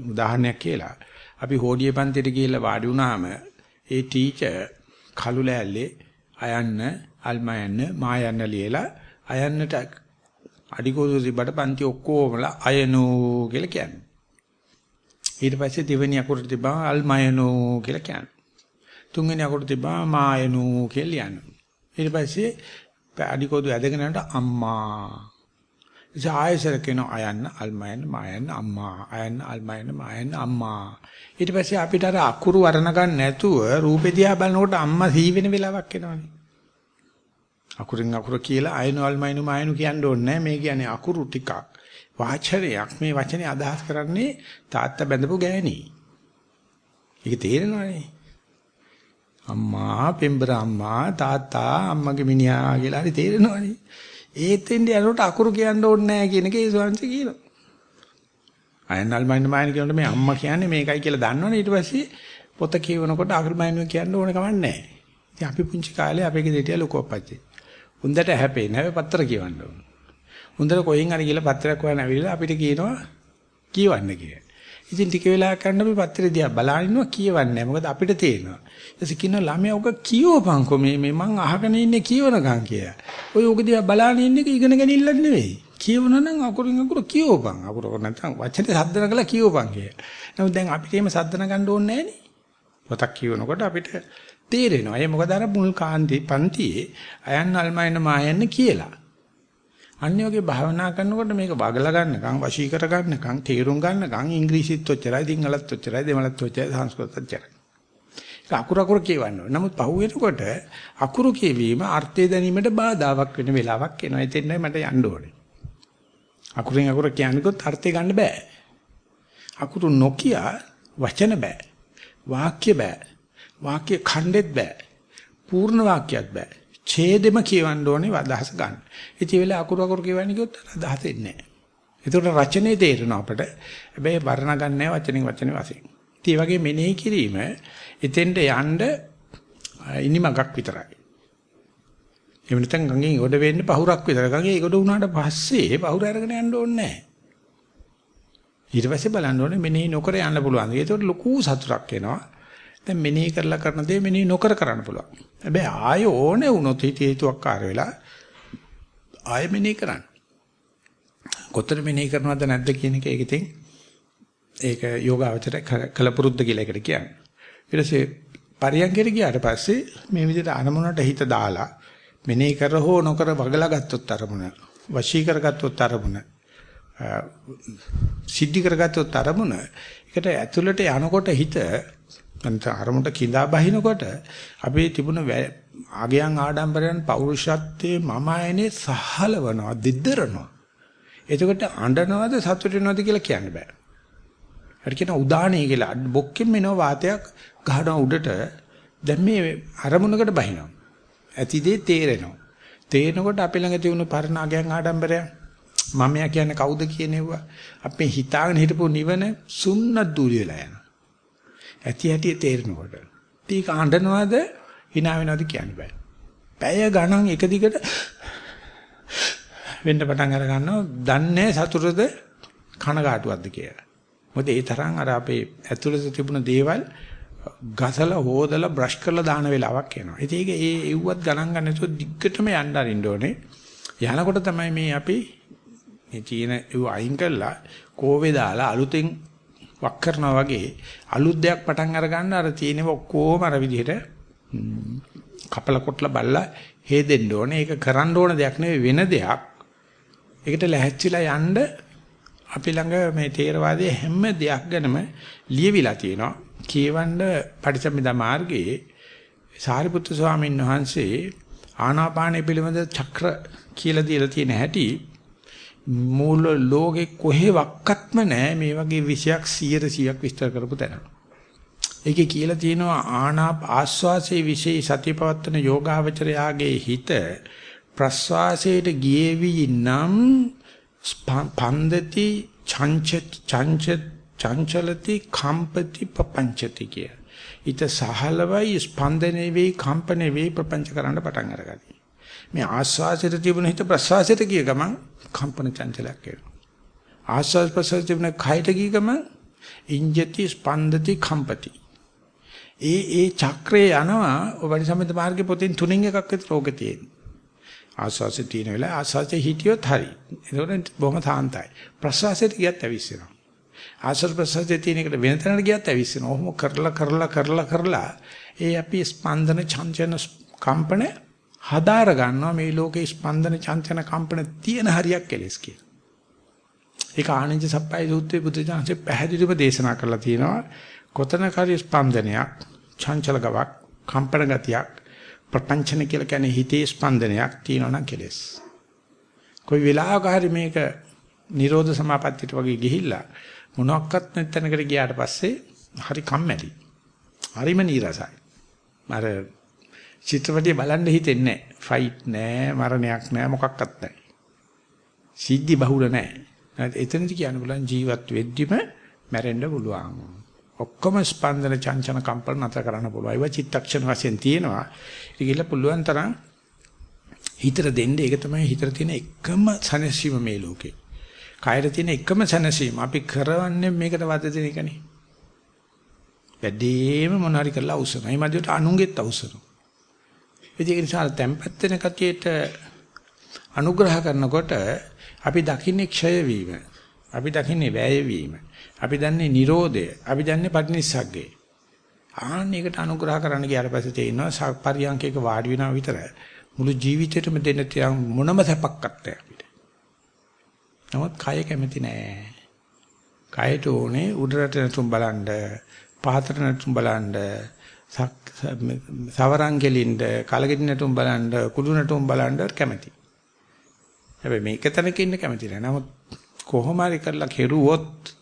උදාහරණයක් කියලා. අපි හෝඩියේ පන්තියට ගිහිල්ලා වාඩි වුණාම ඒ ටීචර් කළු ලෑල්ලේ අයන්න අල්මයන්න මායන්න ලියලා අයන්නට අඩිකෝසු තිබ්බට පන්ති ඔක්කොමලා අයනෝ කියලා කියන්නේ. ඊට පස්සේ දෙවෙනි අකුරට තිබ්බා අල්මයනෝ කියලා කියන්නේ. තුන්වෙනි අකුරට තිබ්බා මායනෝ කියලා ලියනවා. ඊට පස්සේ අඩිකෝදු ඇදගෙන යනට අම්මා. ඉතින් ආයෙසර කියන අයන්න අල්මයන් මායන්න අම්මා. අයන්න අල්මයන් මායන්න අම්මා. ඊට පස්සේ අපිට අර අකුරු වර්ණ ගන්න නැතුව රූපෙ දිහා බලනකොට අම්මා සී වෙන වෙලාවක් එනවනේ. අකුරින් අකුර කියලා අයන අල්මයන් මායනු කියන්න ඕනේ නැහැ. මේ කියන්නේ අකුරු ටිකක්. වාචරයක් මේ වචනේ අදහස් කරන්නේ තාත්තා බැඳපු ගෑණි. ඒක තේරෙනවනේ. අම්මා පෙම්බර අම්මා තාත්තා අම්මගේ මිනිහා කියලා හරි තේරෙනවනේ. ඒත් එන්නේ අරකට අකුරු කියන්න ඕනේ නැහැ කියන එක ඒ ස්වාමීන් කියනවා. අයන්නල් මයින් මයින් කියනකොට මේ අම්මා කියන්නේ මේකයි කියලා දන්නවනේ ඊට පස්සේ පොත කියවනකොට අකුරු මයින් කියන්න ඕනේ කමක් නැහැ. ඉතින් අපි පුංචි කාලේ අපේ ගෙදරට ලොකු අප්පච්චි. උන්දට හැපෙන්නේ නැහැ පත්‍ර කියවන්න ඕනේ. උන්දට කොහෙන් හරි ගිහලා පත්‍රයක් හොයන්න ඇවිල්ලා අපිට කියනවා කියවන්න කියලා. ඉතින් ටික වෙලාවක් යනකොට අපි පත්‍රය දිහා බලන ඉන්නවා කියවන්නේ මොකද අපිට තේරෙනවා. ඊටසේ කියන ළමයා ඔක කියවපන්කො මේ මේ මං අහගෙන ඉන්නේ කියවනකම් කියලා. ඔය ඔක දිහා බලන ඉන්න එක ඉගෙන ගනින්නත් නෙවෙයි. කියවන නම් අකුරින් අකුර කියවපන්. අකුර නැත්නම් වචනේ සද්දන කළා කියවපන් කියලා. නමුත් දැන් අපිට එහෙම සද්දන ගන්න ඕනේ නැහනේ. පොතක් කියවනකොට අපිට තේරෙනවා. ඒ මොකද අර මුල් කාන්ති පන්තියේ අයන් අල්මයින මායන්න කියලා. අන්නේ වගේ භාවනා කරනකොට මේක වගලා ගන්නකම් වශී කර ගන්නකම් තේරුම් ගන්නකම් ඉංග්‍රීසිත් ඔච්චරයි සිංහලත් ඔච්චරයි දෙමළත් ඔච්චරයි සංස්කෘතත් ඔච්චරයි. ඒක අකුර අකුර කියවන්න ඕනේ. නමුත් පහු වෙනකොට අකුරු කියවීම අර්ථය දැනීමට බාධාවක් වෙන වෙලාවක් එනවා. එතෙන්යි මට යන්න ඕනේ. අකුරෙන් අකුර කියනකොත් අර්ථය ගන්න බෑ. අකුරු නොකිය වචන බෑ. වාක්‍ය බෑ. වාක්‍ය ඛණ්ඩෙත් බෑ. පූර්ණ වාක්‍යයක් බෑ. ඡේදෙම කියවන්න ඕනේ අදහස ගන්න. ඉතින් ඒ වෙලාව අකුරු අකුරු කියවන්නේ කිව්වොත් අදහස එන්නේ නැහැ. ඒකට රචනයේ තේරෙනවා අපට. හැබැයි වර්ණ ගන්න නැහැ වචනෙන් වචනේ වශයෙන්. ඉතින් වගේ මෙනෙහි කිරීම එතෙන්ට යන්න ඉනිමගක් විතරයි. එහෙම නැත්නම් ගංගෙන් ගොඩ වෙන්නේ පහුරක් විතර. ගංගේ ගොඩ වුණාට පස්සේ පහුර අරගෙන යන්න ඕනේ නැහැ. ඊට පස්සේ බලන්න ඕනේ මෙනෙහි නොකර යන්න පුළුවන්. ඒකට ලොකු සතුටක් එනවා. දැන් මෙනෙහි කරලා කරන දේ මෙනෙහි නොකර කරන්න පුළුවන්. හැබැයි ආය ඕනේ වුණොත් හිත හේතුවක්කාර වෙලා ආය මෙනෙහි කරන්න. කොතන මෙනෙහි කරනවද නැද්ද කියන එක ඒක ඉතින් ඒක යෝගාවචර කලපුරුද්ද කියලා එකට කියන්නේ. ඊට පස්සේ පරියන්කයට ගියාට පස්සේ මේ විදිහට අරමුණට හිත දාලා මෙනෙහි කර හෝ නොකර වගලා ගත්තොත් අරමුණ වශී කරගත්තොත් අරමුණ සිද්ධි කරගත්තොත් අරමුණ ඒකට ඇතුළට යනකොට හිත අන්ත අරමුණට කිඳා බහිනකොට අපි තිබුණ ආගයන් ආඩම්බරයන් පෞරුෂත්වයේ මම ආයනේ සහලවනවා දෙද්දරනවා. එතකොට අඬනවද සතුට වෙනවද කියලා කියන්න බෑ. හරි කියන උදාහරණය කියලා බොක්කෙන් මෙනව වාතයක් ගහනවා උඩට දැන් මේ අරමුණකට බහිනවා. ඇතිදේ තේරෙනවා. තේරෙනකොට අපි ළඟ තියුණු පරණාගයන් ආඩම්බරයන් මම යා කියන්නේ කවුද කියනෙව්වා. අපේ හිතාගෙන හිටපු නිවන සුන්නත් දූලි වෙලා යනවා. ඇති ඇති තේරෙනකොට. ටික අඬනවද hina වෙනවද කියන්න බෑ. පැය ගණන් එක දිගට වෙන්න පටන් අර ගන්නවා. දන්නේ සතුටද කනගාටුවක්ද කියලා. මොකද ඒ තරම් අර අපේ ඇතුළත තිබුණ දේවල් ගසලා හොදලා බ්‍රෂ් කරලා දාන වෙලාවක් එනවා. ඉතින් ඒක ඒ එව්වත් ගණන් ගන්න නැතුව දිග්ගටම යන්න අරින්න ඕනේ. යනකොට තමයි මේ අපි මේ චීන ඒව අයින් කරලා කෝවේ දාලා අලුතෙන් වක් කරනවා වගේ අලුත් දෙයක් පටන් අර ගන්න අර තියෙනව ඔක්කොම අර විදිහට කපල කොටලා බල්ලා හේදෙන්න ඕනේ. ඒක කරන්න ඕන දෙයක් නෙවෙයි වෙන දෙයක්. ඒකට ලැහැච්චිලා යන්න අපි ළඟ මේ තේරවාදයේ හැම දෙයක් ගැනම ලියවිලා තියෙනවා. කියවන්න පටිච්චසමුප්පාද මාර්ගයේ සාරිපුත්තු ස්වාමීන් වහන්සේ ආනාපානය පිළිබඳ චක්‍ර කියලා දීලා තියෙන හැටි මූල ලෝකේ කොහෙවත්ක්ම නැහැ මේ වගේ විෂයක් 100ක් විස්තර කරපු තැන. ඒකේ කියලා තියෙනවා ආනාප ආස්වාසේ විශේෂ සතිය පවත්තන යෝගාවචරයාගේ හිත ප්‍රස්වාසයට ගියේවි නම් පන්දති චංච චංච චංචලති කම්පති පපංචති කිය. ඊට සහලවයි ස්පන්දනේ වේ කම්පනේ වේ ප්‍රපංච කරන්න පටන් අරගනි. මේ ආස්වාසයට තිබුණ හිත ප්‍රස්වාසයට ගිය ගමන් කම්පන චංචලයක් එනවා. ආස්වාද ප්‍රසවාස තිබුණ කයට ගිය ගම ඉංජති ස්පන්දති කම්පති. ඒ ඒ චක්‍රේ යනවා ඔබනි සම්බන්ධ මාර්ගේ පොතෙන් තුනෙන් එකක් විතර ඕක තියෙනවා. ආස්වාසේ තියෙන වෙලාව ආස්වාසේ හිටියොත් හරි. ඒකට බොහොම සාන්තයි. ප්‍රසවාසයට ගියත් ඇවිස්සෙනවා. ආස්වාද ප්‍රසවාසයේ තියෙන එකට වෙන තැනකට ගියත් ඇවිස්සෙනවා. ඔහොම කරලා කරලා කරලා කරලා ඒ අපි ස්පන්දන චංචන කම්පන හදාර ගන්නවා මේ ලෝකේ ස්පන්දන චංචන කම්පන තියෙන හරියක් කෙලස් කියලා. ඒක ආනන්ද සප්පයි සූත්‍රයේ බුදුචාන්සේ පැහැදිලිව දේශනා කරලා තියෙනවා. කොතනකරි ස්පන්දනයක්, චංචල ගවක්, කම්පන ගතියක්, ප්‍රපංචන කියලා කියන්නේ හිතේ ස්පන්දනයක් තියෙනවා නම් කෙලස්. කොයි වෙලාවක හරි මේක නිරෝධ සමාපත්තියට වගේ ගිහිල්ලා මොනක්වත් නැතනකට ගියාට පස්සේ හරි කම්මැලි. හරිම නීරසයි. අර චිත්‍රපටිය බලන්න හිතෙන්නේ නැහැ. ෆයිට් නැහැ, මරණයක් නැහැ, මොකක්වත් නැහැ. සිද්ධි බහුල නැහැ. එතනදි කියන්න බුලන් ජීවත් වෙද්දිම මැරෙන්න පුළුවන්. ඔක්කොම ස්පන්දන චංචන කම්පන නැතර කරන්න පුළුවන්. ඒවා චිත්තක්ෂණ වශයෙන් තියෙනවා. ඒක ගිහලා පුළුවන් තරම් හිතට දෙන්න ඒක තමයි හිතට තියෙන එකම සනසීම මේ ලෝකේ. කායර තියෙන එකම සැනසීම අපි කරවන්නේ මේකට වද දෙන එකනේ. වැඩිම මොන හරි කරලා අවසන. මේ මැදට අනුන්ගෙත් අවසන. ඒක නිසා tempat වෙන කතියට අනුග්‍රහ කරනකොට අපි දකින්නේ ක්ෂය වීම. අපි දකින්නේ වැය වීම. අපි දන්නේ Nirodha. අපි දන්නේ පටිනිස්සග්ගේ. ආන්න ඒකට අනුග්‍රහ කරන්න ගියාට පස්සේ තේිනවා පරියන්කේක වාඩි වෙනවා විතර මුළු ජීවිතේටම දෙන්න තියන් මොනම සැපක්වත් නැහැ. නමුත් කය කැමති නෑ. කයට ඕනේ උඩරට නැතුම් බලන්න, පහතට නැතුම් බලන්න, සවරන් ගෙලින්න, කලගෙඩි නැතුම් බලන්න, කුඩු නැතුම් බලන්න කැමති. හැබැයි මේක තැනක ඉන්න කැමති නෑ. නමුත් කොහොම හරි කරලා කෙරුවොත්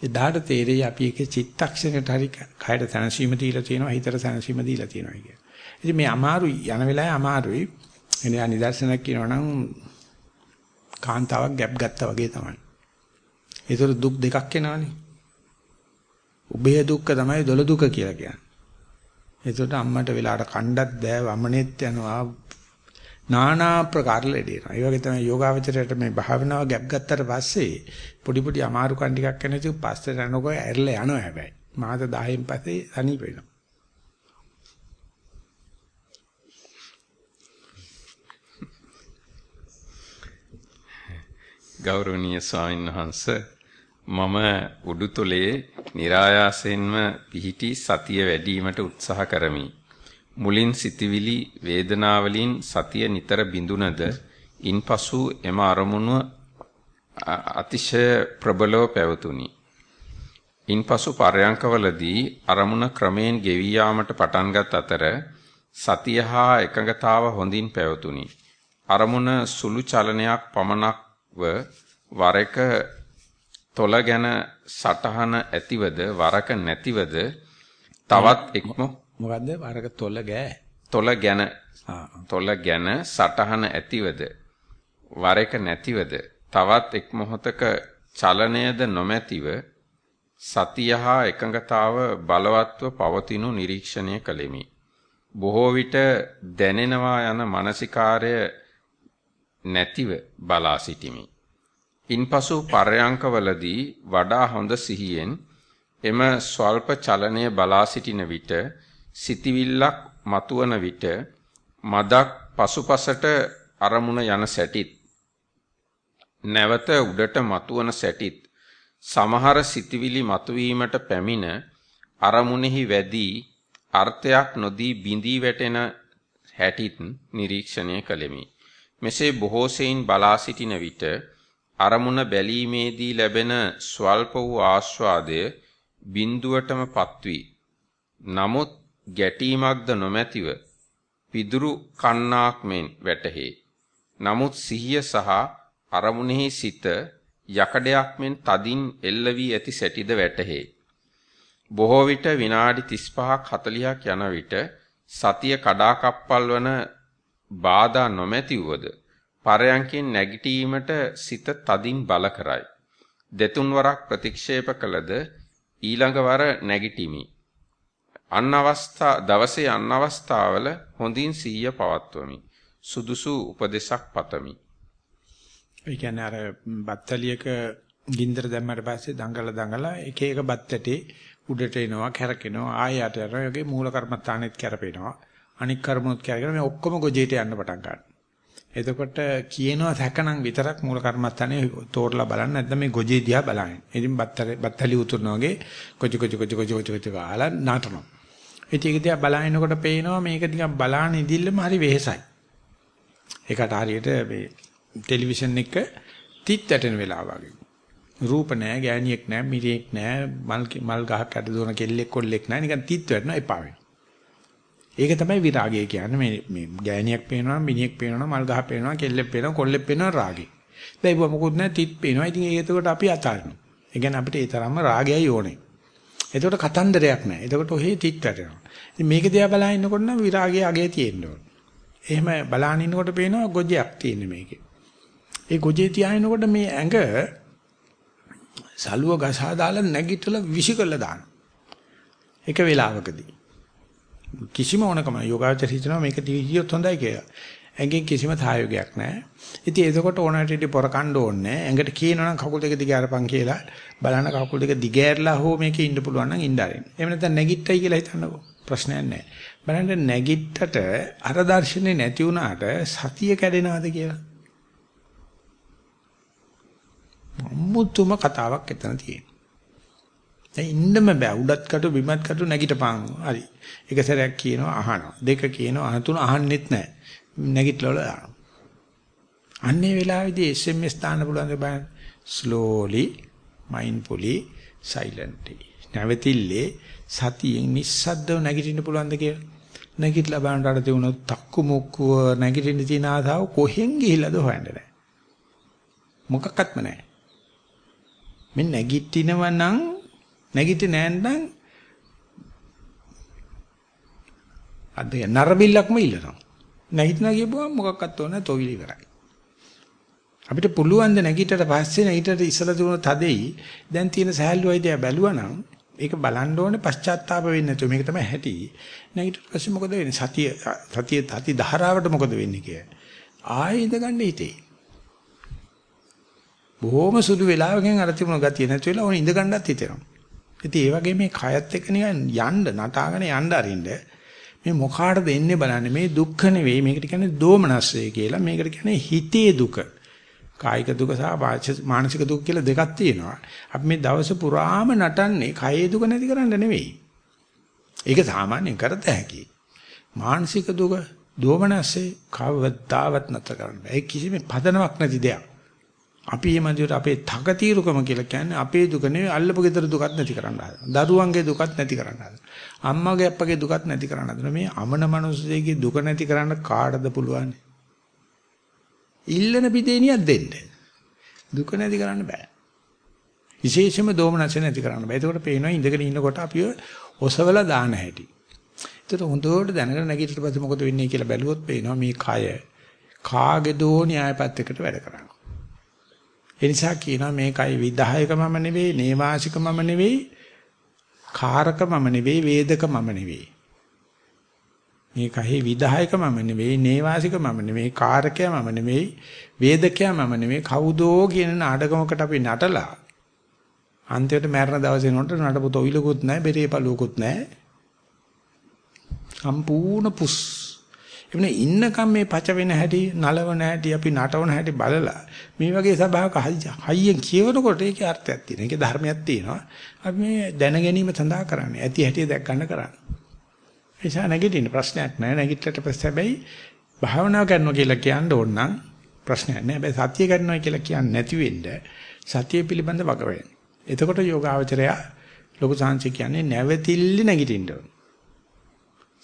එදාට තේරෙයි අපි එක චිත්තක්ෂණයට හරි කයට තනසීම දීලා තියෙනවා, හිතට තනසීම දීලා තියෙනවා කියන්නේ. ඉතින් මේ අමාරුයි යන වෙලාවේ අමාරුයි. එනේ නිදර්ශනයක් කියනවා නම් කාන්තාවක් ගැප් ගත්තා වගේ තමයි. ඒතර දුක් දෙකක් එනවනේ. උභය දුක්ඛ තමයි දොළ දුක කියලා කියන්නේ. ඒකට අම්මට වෙලාවට කණ්ඩක් දැ වමනෙත් යනවා নানা ප්‍රකාර ලෙඩේනවා. ඒ වගේ තමයි යෝගාවචරයට මේ භාවනාව ගැප් ගත්තට පස්සේ පොඩි පොඩි අමාරු කන් ටිකක් එනදී පස්සේ යනකොට ඇරලා යනවා හැබැයි. මාස 10න් පස්සේ තනි වෙනවා. ගෞරවනීය ස්වාමීන් වහන්ස මම උඩුතොලේ નિરાයාසයෙන්ම පිහිටි සතිය වැඩිවීමට උත්සාහ කරමි. මුලින් සිතවිලි වේදනාවලින් සතිය නිතර බිඳුනද ඉන්පසු එම අරමුණු අතිශය ප්‍රබලව පැවතුණි. ඉන්පසු පරයන්කවලදී අරමුණ ක්‍රමයෙන් ගෙවී යාමට පටන්ගත් අතර සතිය හා එකඟතාව හොඳින් පැවතුණි. අරමුණ සුළු චලනයක් පමණක් වර එක තොල ගැන සටහන ඇතිවද වරක නැතිවද තවත් එක්ම මොකද්ද? වරක තොල ගෑ. තොල ගැන තොල ගැන සටහන ඇතිවද වර එක නැතිවද තවත් එක් මොහොතක චලනයද නොමැතිව සතිය හා එකඟතාව බලවත්ව පවතිනු නිරීක්ෂණය කළෙමි. බොහෝ විට දැනෙනවා යන මානසිකාර්ය නැතිව බලා සිටිමි. ඉන්පසු පරයන්කවලදී වඩා හොඳ සිහියෙන් එම ස්වල්ප චලනය බලා සිටින විට සිටිවිල්ලක් මතුවන විට මදක් පසුපසට අරමුණ යන සැටිත් නැවත උඩට මතුවන සැටිත් සමහර සිටිවිලි මතුවීමට පැමිණ අරමුණෙහි වැඩි අර්ථයක් නොදී බිඳී වැටෙන හැටිත් නිරීක්ෂණය කළෙමි. මෙසේ බොහෝ සෙයින් බලා සිටින විට අරමුණ බැලීමේදී ලැබෙන ස්වල්ප වූ ආස්වාදය බිඳුවටම පත්වී. නමුත් ගැටීමක්ද නොමැතිව පිදුරු කන්නාක් මෙන් වැටහේ. නමුත් සිහිය සහ අරමුණෙහි සිත යකඩයක් මෙන් තදින් එල්ල වී ඇති සැටිද වැටහේ. බොහෝ විට විනාඩි 35ක් 40ක් යන විට සතිය කඩාකප්පල් වන බාධා නොමැති වුවද පරයන්කෙන් නැගිටීමට සිත තදින් බල කරයි. දෙතුන් වරක් ප්‍රතික්ෂේප කළද ඊළඟ වර නැගිටිමි. අන් අවස්ථා දවසේ අන් අවස්ථාවල හොඳින් සීය පවත්වමි. සුදුසු උපදේශක් පතමි. ඒ කියන්නේ අර බත්තලියක ගින්දර දැම්මට පස්සේ දඟල දඟල එක එක බත්තටේ උඩට එනවා කැරකෙනවා ආයෙත් යනවා යගේ මූල කර්මස්ථානෙත් කැරපෙනවා අනික් කර්මොත් කැරගෙන මේ ඔක්කොම ගොජේට යන්න පටන් ගන්නවා එතකොට කියනවා සැකනම් විතරක් මූල කර්මස්ථානේ තෝරලා බලන්න නැත්නම් මේ ගොජේ දිහා බලන්න. ඉතින් බත්තර බත්තලි උතුරනවා වගේ කොච කොච කොච කොච කොච කොච ගාලා නාටනවා. ඉතින් ඒක දිහා බලනකොට පේනවා මේක නිකන් බලාන ඉදිල්ලම හරි වෙහෙසයි. ඒකට හරියට මේ ටෙලිවිෂන් එක තිත් ඇටෙන වෙලාව වගේ. රූප නැහැ, ගෑණියෙක් නැහැ, මිරියෙක් නැහැ, මල් මල් ගහක් යට දුවන කෙල්ලෙක් කොල්ලෙක් නැහැ. නිකන් තිත් වැටෙනවා එපා වෙනවා. ඒක තමයි විරාගය කියන්නේ මේ මේ ගෑණියක් පේනවා මිනිහෙක් පේනවා මල් ගහ පේනවා කෙල්ලෙක් පේනවා කොල්ලෙක් පේනවා රාගය. දැන් ඒක මොකුත් නැහැ තිත් පේනවා. ඉතින් ඒකට අපි අතාරිනවා. ඒ කියන්නේ අපිට ඒ තරම්ම රාගයයි ඕනේ. එතකොට කතන්දරයක් නැහැ. එතකොට ඔහේ තිත් වැටෙනවා. ඉතින් මේක දිහා බලන ඉන්නකොට නම් විරාගයේ අගේ තියෙන්න ඕනේ. එහෙම බලන ඉන්නකොට පේනවා ගොජයක් තියෙන මේකේ. ඒ ගොජේ තියාගෙනකොට මේ ඇඟ සලුව ගසා දාලා නැගිටලා විසි කළා දානවා. එක වෙලාවකදී. කිසිම ඕනකම යෝගාචර හිතනවා මේක දිවිහියොත් හොඳයි කියලා. ඇඟෙන් කිසිම සහයෝගයක් නැහැ. ඉතින් එතකොට ඕනෑටටි පොර කණ්ඩ ඕනේ ඇඟට කියනවනම් කකුල් දෙක දිග අරපන් කියලා බලන්න කකුල් දෙක දිගෑරලා හෝ මේකේ ඉන්න පුළුවන් නම් ඉන්න ආරින්. එහෙම නැත්නම් නැගිට්ටයි කියලා හිතන්නකෝ. ප්‍රශ්නයක් නැහැ. බලන්න නැගිට්ටට අර දර්ශනේ නැති වුණාට සතිය කැඩෙනවද කියලා. මුතුම කතාවක් එතන තියෙනවා. දැන් ඉන්නම බෑ උඩත් කටු බිමත් කටු නැගිටපන්. හරි. එක සැරයක් කියනවා අහනවා. දෙක කියනවා අහ තුන අහන්නෙත් නැහැ. නැගිටලා දානවා. අන්නේ වෙලාවේදී SMS දාන්න පුළුවන් බලන්න. slowly mindfully silently. නැවතිල්ලේ සතියෙන් නිස්සද්දව නැගිටින්න පුළුවන්ද කියලා. නැගිටලා බලන්න අර තියුණොත් තක්කු මුක්කුව නැගිටින්න තියෙන ආසාව කොහෙන් ගිහිල්ලාද හොයන්න නැහැ. මොකක්වත්ම නැහැ. මේ නැගිටිනව නම් නැගිටි නෑන්නම් අද නරබිල්ලක්ම ඉල්ලනවා. නැගිටිනා කියපුවම මොකක්වත් ඕන නැහැ තොවිලි කරයි. අපිට පුළුවන් ද නැගිටට පස්සේ නැගිටට ඉස්සලා තිබුණ තදෙයි දැන් තියෙන සහැල්ලු අයිදියා බැලුවා නම් ඒක බලන්න ඕනේ පශ්චාත්තාප වෙන්නේ නැතුව මේක තමයි ඇති. නැගිටට පස්සේ මොකද වෙන්නේ? සතිය සතිය තති ධාරාවට මොකද වෙන්නේ කිය. ආයෙ ඉඳගන්න හිතේ. බොහොම සුළු වෙලාවකින් අර තිබුණ ගතිය නැති වෙලා ඕන ඉඳ ගන්නත් හිතෙනවා. ඉතින් ඒ වගේ මේ කයත් එක්ක නිකන් යන්න නටාගෙන යන්න අරින්න මේ මොකාටද එන්නේ බලන්න. මේ දුක්ඛ නෙවෙයි මේකට කියන්නේ දෝමනස්සය කියලා. මේකට කියන්නේ හිතේ දුක. කායික දුක සහ මානසික දුක කියලා දෙකක් තියෙනවා. අපි මේ දවස පුරාම නටන්නේ කයේ දුක නැති කරන්න නෙවෙයි. ඒක සාමාන්‍යයෙන් කරත හැකි. මානසික දුක දෝමනස්සේ කවදාවත් නැතර කරන්න බෑ. ඒ කිසිම පදනමක් නැති දෙයක්. අපි මේ මන්දිරට අපේ තකතිරුකම කියලා කියන්නේ අපේ දුක නෙවෙයි අල්ලපු ගෙදර දුකත් නැති කරන්න හදන. දරුවන්ගේ දුකත් නැති කරන්න හදන. අම්මගේ අප්පගේ දුකත් නැති කරන්න හදන. මේ අමන මිනිස්සෙගේ දුක නැති කරන්න කාටද පුළුවන්? ඉල්ලන පිටේනියක් දෙන්න. දුක නැති කරන්න බෑ. විශේෂයෙන්ම දෝමනස නැති කරන්න බෑ. ඒකට පේනවා ඉඳගෙන ඉන්නකොට අපිව ඔසවලා දාන හැටි. ඒතර හොඳට දැනගෙන නැගිටිට පස්සේ මොකද වෙන්නේ කියලා බැලුවොත් පේනවා මේ කය කාගේ දෝ න්‍යාය පැත්තකට වැඩ කරනවා. ඒ නිසා කියනවා මේකයි විදායක මම නෙවෙයි, නේවාසික මම නෙවෙයි, කාරක මම නෙවෙයි, වේදක මම නෙවෙයි. මේ කහේ විදායක මම නෙවෙයි, නේවාසික මම නෙවෙයි, කාරකයා මම නෙවෙයි, වේදකයා මම නෙවෙයි. කවුදෝ කියන නාටකමකට අපි නටලා අන්තිමට මරණ දවසේ නෝට නටපු තොইলකුත් නැහැ, බෙරේ පළුවකුත් නැහැ. සම්පූර්ණ පුස්. එවනේ ඉන්නකම් මේ පච වෙන හැටි, නලවන හැටි, අපි නටවන හැටි බලලා මේ වගේ සභාවක හයියෙන් කියවනකොට ඒකේ අර්ථයක් තියෙනවා. ඒකේ ධර්මයක් තියෙනවා. අපි මේ දැන ගැනීම සඳහා කරන්නේ. ඇති හැටි දැක් ගන්න කරන්නේ. එසා නැගිටින්න ප්‍රශ්නයක් නැහැ. නැගිටලට පස්සේ හැබැයි භාවනා කරනවා කියලා කියන්න ඕන නම් ප්‍රශ්නයක් නැහැ. හැබැයි සතිය කරනවා කියලා කියන්නේ නැති වෙන්න සතිය පිළිබඳ වග වෙන්න. එතකොට යෝගාවචරය ලොකු සාංශ කියන්නේ නැවතිල්ලි නැගිටින්න ඕන.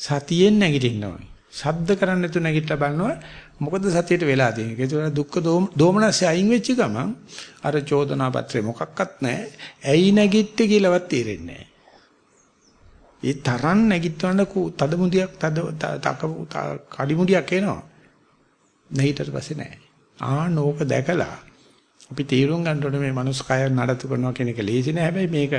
සතියෙන් නැගිටින්න ඕන. ශබ්ද කරන්න නැතු නැගිටලා බලනවා මොකද සතියට වෙලා තියෙන්නේ. ඒක දුක්ඛ දෝමනස්ය අයින් වෙච්ච ගමන් අර චෝදනා පත්‍රේ මොකක්වත් නැහැ. ඇයි නැගිට්ටේ කියලාවත් තේරෙන්නේ නැහැ. ඒ තරම් නැගිටවන්න තද මුදියක් තද තක කඩිමුඩියක් එනවා. නැහිටට පස්සේ නැහැ. ආනෝක දැකලා අපි තීරුම් ගන්න ඕනේ මේ මනුස්ස කය නඩත්තු කරනවා කියන එක ලේසි නෑ. හැබැයි මේක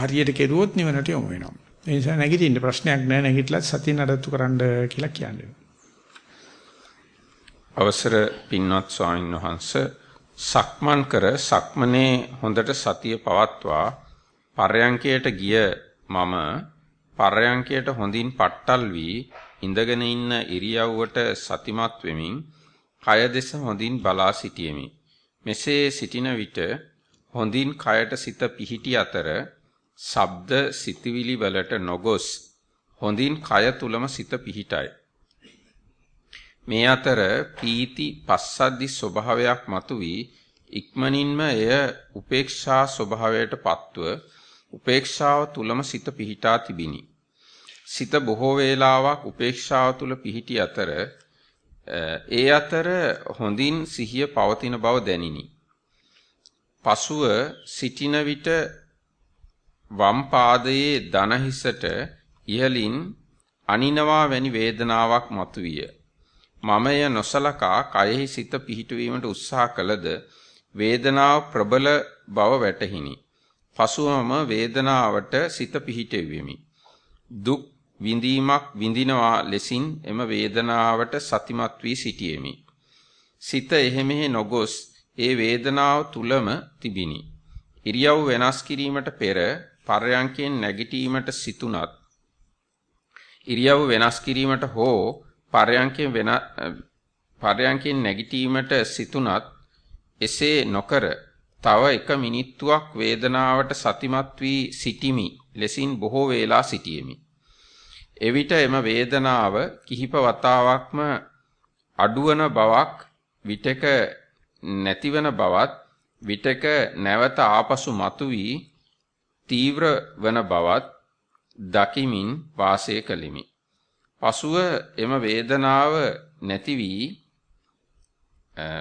හරියට කෙරුවොත් නිවනට යොමු වෙනවා. ඒ නිසා නැගිටින්න ප්‍රශ්නයක් නෑ. නැගිටලා සතිය නඩත්තු කරන්න කියලා කියන්නේ. අවසර පින්වත් ස්වාමීන් වහන්සේ සක්මන් කර සක්මනේ හොඳට සතිය පවත්වා පර්යංකයට ගිය මම පර්යංකයට හොඳින් පට්ටල් වී ඉඳගෙන ඉන්න ඉරියව්වට සතිමත් වෙමින් කය දෙස හොඳින් බලා සිටියෙමි. මෙසේ සිටින විට හොඳින් කයට සිත පිහිටි අතර ශබ්ද සිතවිලි වලට නොගොස් හොඳින් කය තුලම සිත පිහිටයි. මේ අතර පීති පස්සද්දි ස්වභාවයක් මතුවී ඉක්මනින්ම එය උපේක්ෂා ස්වභාවයට පත්ව උපේක්ෂාව තුලම සිත පිහිටා තිබිනි. සිත බොහෝ වේලාවක් උපේක්ෂාව තුල පිහිටි අතර ඒ අතර හොඳින් සිහිය පවතින බව දැනිනි. පසුව සිටින විට වම් පාදයේ දන හිසට ඉහලින් අනිනවා වැනි වේදනාවක් මතුවිය. මමය නොසලකා කයෙහි සිත පිහිටුවීමට උත්සාහ කළද වේදනාව ප්‍රබල බව වැටහිනි. පසුවම වේදනාවට සිත පිහිටෙව්වෙමි. දුක් විඳීමක් විඳිනවා ලෙසින් එම වේදනාවට සතිමත් වී සිටියෙමි. සිත එහෙමෙහි නොගොස් ඒ වේදනාව තුලම තිබිනි. ඉරියව් වෙනස් කිරීමට පෙර පර්යංකයෙන් නැගිටීමට සිතුනත් ඉරියව් වෙනස් කිරීමට හෝ පර්යංකයෙන් වෙන පර්යංකයෙන් නැගිටීමට සිතුනත් එසේ නොකර තව එක මිනිත්තුවක් වේදනාවට සතිමත් වී සිටිමි ලෙසින් බොහෝ වේලා සිටියෙමි. එවිට එම වේදනාව කිහිප වතාවක්ම අඩුවන බවක් විටක නැතිවන බවත් විටක නැවත ආපසු මතුවී තීව්‍ර වන බවත් දකිමින් වාසය කළෙමි. පසුව එම වේදනාව නැති වී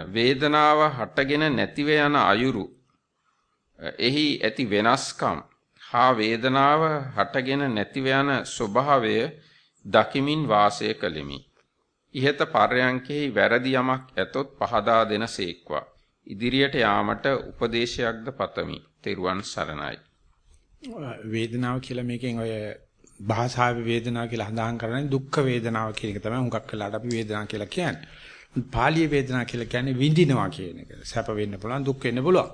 වේදනාව හටගෙන නැතිව යන අයුරු එහි ඇති වෙනස්කම් හා වේදනාව හටගෙන නැතිව යන ස්වභාවය දකිමින් වාසය කළෙමි. ইহත පර්යංකෙහි වැරදි යමක් ඇතොත් පහදා දෙනසේක්වා. ඉදිරියට යාමට උපදේශයක්ද පතමි. තෙරුවන් සරණයි. වේදනාව කියලා මේකෙන් ඔය භාෂාවේ වේදනාව කියලා හඳාන් කරන්නේ දුක්ඛ වේදනාව කියන එක තමයි හුඟක් වෙලාට අපි වේදනාව කියලා කියන්නේ. පාලිය වේදනාව කියලා කියන්නේ විඳිනවා කියන එක. සැප වෙන්න පුළුවන් දුක් වෙන්න පුළුවන්.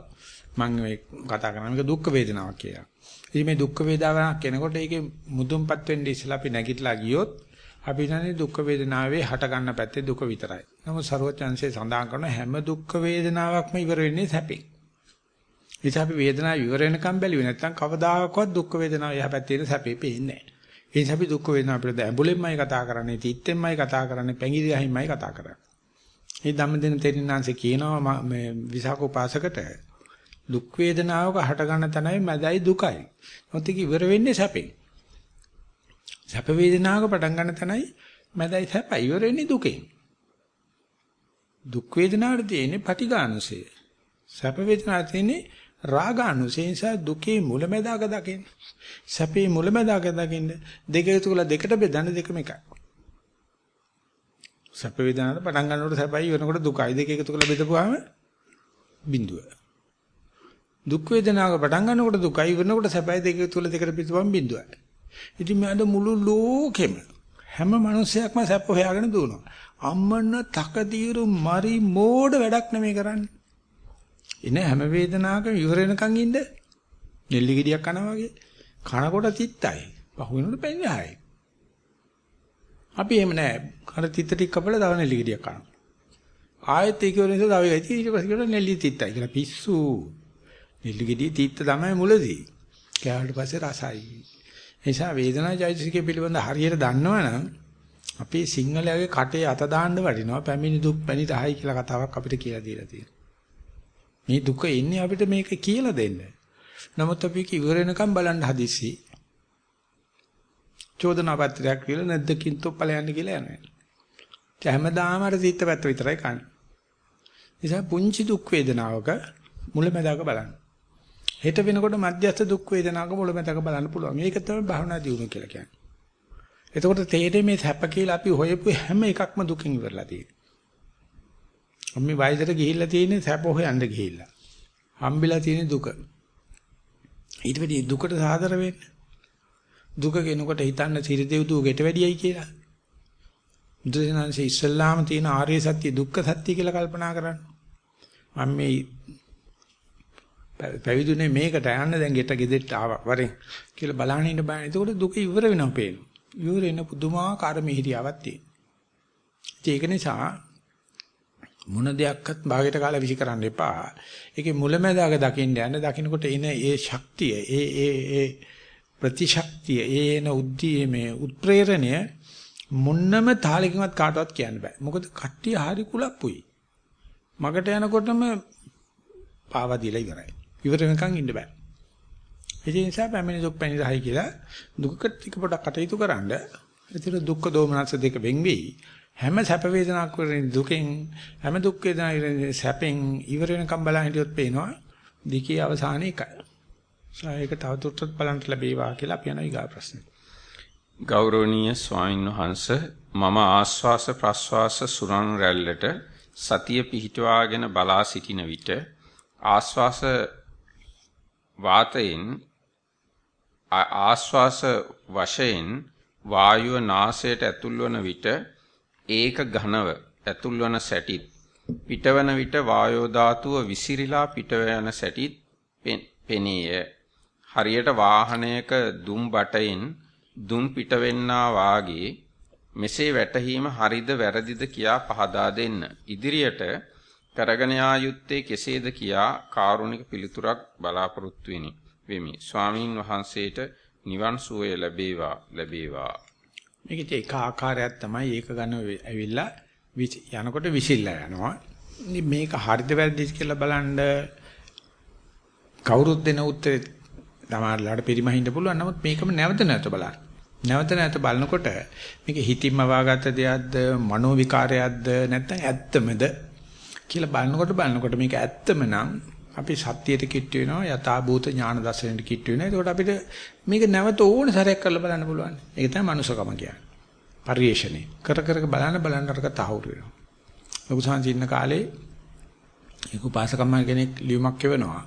මම මේ කතා කරන්නේ මේක දුක්ඛ වේදනාවක් කියලා. ඉතින් මේ දුක්ඛ වේදනාවක් කෙනකොට ඒකේ මුදුන්පත් වෙන්න ඉස්සලා අපි නැගිටලා ගියොත් අපි දන්නේ දුක්ඛ වේදනාවේ හට ගන්න පැත්තේ දුක විතරයි. නමුත් ਸਰවඥාන්සේ සඳහන් කරන හැම දුක්ඛ වේදනාවක්ම ඉවර වෙන්නේ සැපෙන්. ඉතින් අපි වේදනාව ඉවර වෙනකම් බැලුවේ නැත්නම් කවදාකවත් දුක්ඛ වේදනාව එහා පැත්තේ ඉන්න සැපේ පේන්නේ නැහැ. ඒ නිසා අපි දුක්ඛ වේදනාව පිළිබඳ ඇඹුලෙන්මයි කතා කරන්නේ, තීත්තෙන්මයි කතා කරන්නේ, පැංගිරියහින්මයි කතා කරන්නේ. මේ ධම්මදින තෙරින්නාංශ කියනවා මේ විසාක උපාසකට දුක් වේදනාවක හට ගන්න තැනයි මැදයි දුකයි. මොකද ඒක ඉවර වෙන්නේ සැපෙන්. සැප වේදනාවක පටන් ගන්න තැනයි මැදයි සැපයි ඉවර වෙන්නේ දුකෙන්. දුක් වේදනාවට තියෙන්නේ පටිඝානුසය. සැප වේදනාවට තියෙන්නේ රාගානුසය නිසා දුකේ මුලැමැදාක දකින්න. සැපේ මුලැමැදාක දකින්න දෙක එකතු කරලා දෙකට බෙදන්න දෙකම එකයි. සැප වේදනාවට පටන් ගන්නකොට සැපයි වෙනකොට දුකයි දෙක එකතු කරලා බෙදපුවාම බිඳුව. දුක් වේදනාවක පටන් ගන්නකොට දුකයි වෙනකොට සැපයි දෙක තුල දෙකට පිටුවම් බිඳුවයි. ඉතින් මේ අද මුළු ලෝකෙම හැම මිනිස්සයක්ම සැප හොයාගෙන දුවනවා. අම්මන්න තකදීරු මරි මෝඩ වැඩක් නෙමෙයි කරන්නේ. එන හැම වේදනාවකම ඉවර වෙනකන් ඉන්න නෙල්ලි ගෙඩියක් කනවා වගේ කනකොට තිත්තයි. පහු වෙනකොට පැණිහායි. අපි එහෙම නෑ. අර තිත්ත ටික කපලා තව නෙල්ලි ගෙඩියක් කනවා. ආයෙත් ඒක වෙන නිසා තව එකයි ඊට පස්සේ කියනවා නෙල්ලි තිත්තයි කියලා පිස්සු. නෙල්ලි ගෙඩිය තිත්ත තමයි මුලදී. කෑවට පස්සේ රසයි. ඒ නිසා වේදනා චෛතසිකය පිළිබඳ හරියට දන්නවනම් අපේ සිංහලයේ කටේ අත දාන්න වටිනවා පැමිණි දුක් පැණි 10යි කියලා කතාවක් අපිට කියලා දීලා තියෙනවා. මේ දුක ඉන්නේ අපිට මේක කියලා දෙන්න. නමුත් අපි ඉවර වෙනකම් බලන්න හදිස්සි. චෝදනා පත්‍රයක් කියලා නැද්දකින් තොප්පල යන්න කියලා යනවා. ඒ හැමදාම අර සිත් පැත්ත විතරයි කන්නේ. නිසා පුංචි දුක් වේදනාවක මුලැමැදාක බලන්න. හෙට වෙනකොට මධ්‍යස්ථ දුක් වේදනාවක මුලැමැදාක බලන්න පුළුවන්. මේක තමයි භාවනා දියුණුව කියලා කියන්නේ. එතකොට තේරෙන්නේ මේ සැප කියලා අපි හොයපු හැම එකක්ම දුකින් ඉවරලා තියෙනවා. අපි වයසට ගිහිල්ලා තියෙන්නේ සැප හොයන්න ගිහිල්ලා. හම්බෙලා තියෙන දුක. ඊට වැඩි දුකට සාදර වෙන්න. දුක කෙනකොට හිතන්න සිරිදෙව් දුකට වැඩියයි කියලා. බුදුසෙනාංශ ඉස්සල්ලාම තියෙන ආර්ය සත්‍ය දුක්ඛ සත්‍ය කියලා කල්පනා කරන්න. මම මේ පැවිදුනේ මේකට යන්න දැන් ගෙට ගෙදෙට්ට ආවා වරෙන් කියලා බලන්න ඉන්න බෑ. එතකොට දුක ඉවර වෙනවා පේනවා. ඉවර වෙන පුදුමාකාර මිහිරියාවක් තියෙනවා. ඒක නිසා මොන දෙයක්වත් භාගයට කාලා විසි කරන්න එපා. ඒකේ මුලැමැදාක දකින්න යන දකින්නකොට එන ඒ ශක්තිය, ඒ ඒ ඒ ප්‍රතිශක්තිය, ඒ එන උද්දීමේ උත්ප්‍රේරණය මොන්නම තාලකින්වත් කාටවත් කියන්න බෑ. මොකද කට්ටිය හරි කුලප්පුයි. මගට යනකොටම පාවා දීලා ඉවරයි. ඉවර වෙනකන් ඉන්න බෑ. ඒ නිසා පැමිණි දුක් පැණි රහයි කියලා දුකට ටික පොඩක් කටයුතු කරන්න. ඒතර දුක්ඛ දෝමනස දෙක වෙන් වෙයි. හැම සැප වේදනාවක් වලින් දුකෙන් හැම දුක් වේදනාවෙන් සැපෙන් ඉවර වෙනකම් බලන් හිටියොත් පේනවා දිකේ අවසානයේ එකයි. සායක තවදුරටත් බලන්න ලැබේවා කියලා අපි යන ඊගා ප්‍රශ්නේ. ගෞරවනීය ස්වාමින් වහන්සේ මම ආස්වාස ප්‍රස්වාස සුරන් රැල්ලට සතිය පිහිටවාගෙන බලා සිටින විට ආස්වාස වාතයෙන් ආස්වාස වශයෙන් වායුව නාසයට ඇතුල් වන විට ඒක ඝනව ඇතුල්වන සැටිත් පිටවන විට වායෝ ධාතුව විසිරිලා පිටව යන සැටිත් පෙනීය. හරියට වාහනයක දුම් බටෙන් දුම් පිටවෙන්නා වාගේ මෙසේ වැටහීම හරිද වැරදිද කියා පහදා දෙන්න. ඉදිරියට කරගෙන යා යුත්තේ කෙසේද කියා කාරුණික පිළිතුරක් බලාපොරොත්තු වෙමි. වෙමි. ස්වාමින් වහන්සේට නිවන් සුවය ලැබේවා ලැබේවා මේකේ එක ආකාරයක් තමයි ඒක ගන්න ඇවිල්ලා යනකොට විසිල්ලා යනවා. මේක හරිද වැරදිද කියලා බලන්න කවුරුත් දෙන උත්තරේ තමයිලාට පරිමහින්න පුළුවන්. නමුත් මේකම නැවත නැවත බලන්න. නැවත නැවත බලනකොට මේක හිතින්ම වාගත්ත දෙයක්ද, මනෝ විකාරයක්ද, නැත්නම් ඇත්තමද කියලා බලනකොට බලනකොට මේක ඇත්තම නම් අපි සත්‍යයට කිට්ටු වෙනවා යථා භූත ඥාන දර්ශනයට කිට්ටු වෙනවා. ඒකට අපිට මේක නැවත ඕන සැරයක් කරලා බලන්න පුළුවන්. ඒක තමයි මනුස්සකම කියන්නේ. පරිේශණය. කර කර බලන්න බලන්න අරක තහවුරු වෙනවා. ලොකු සංසින්න කාලේ ඒක උපාසකම්ම කෙනෙක් ලියුමක් කියවනවා.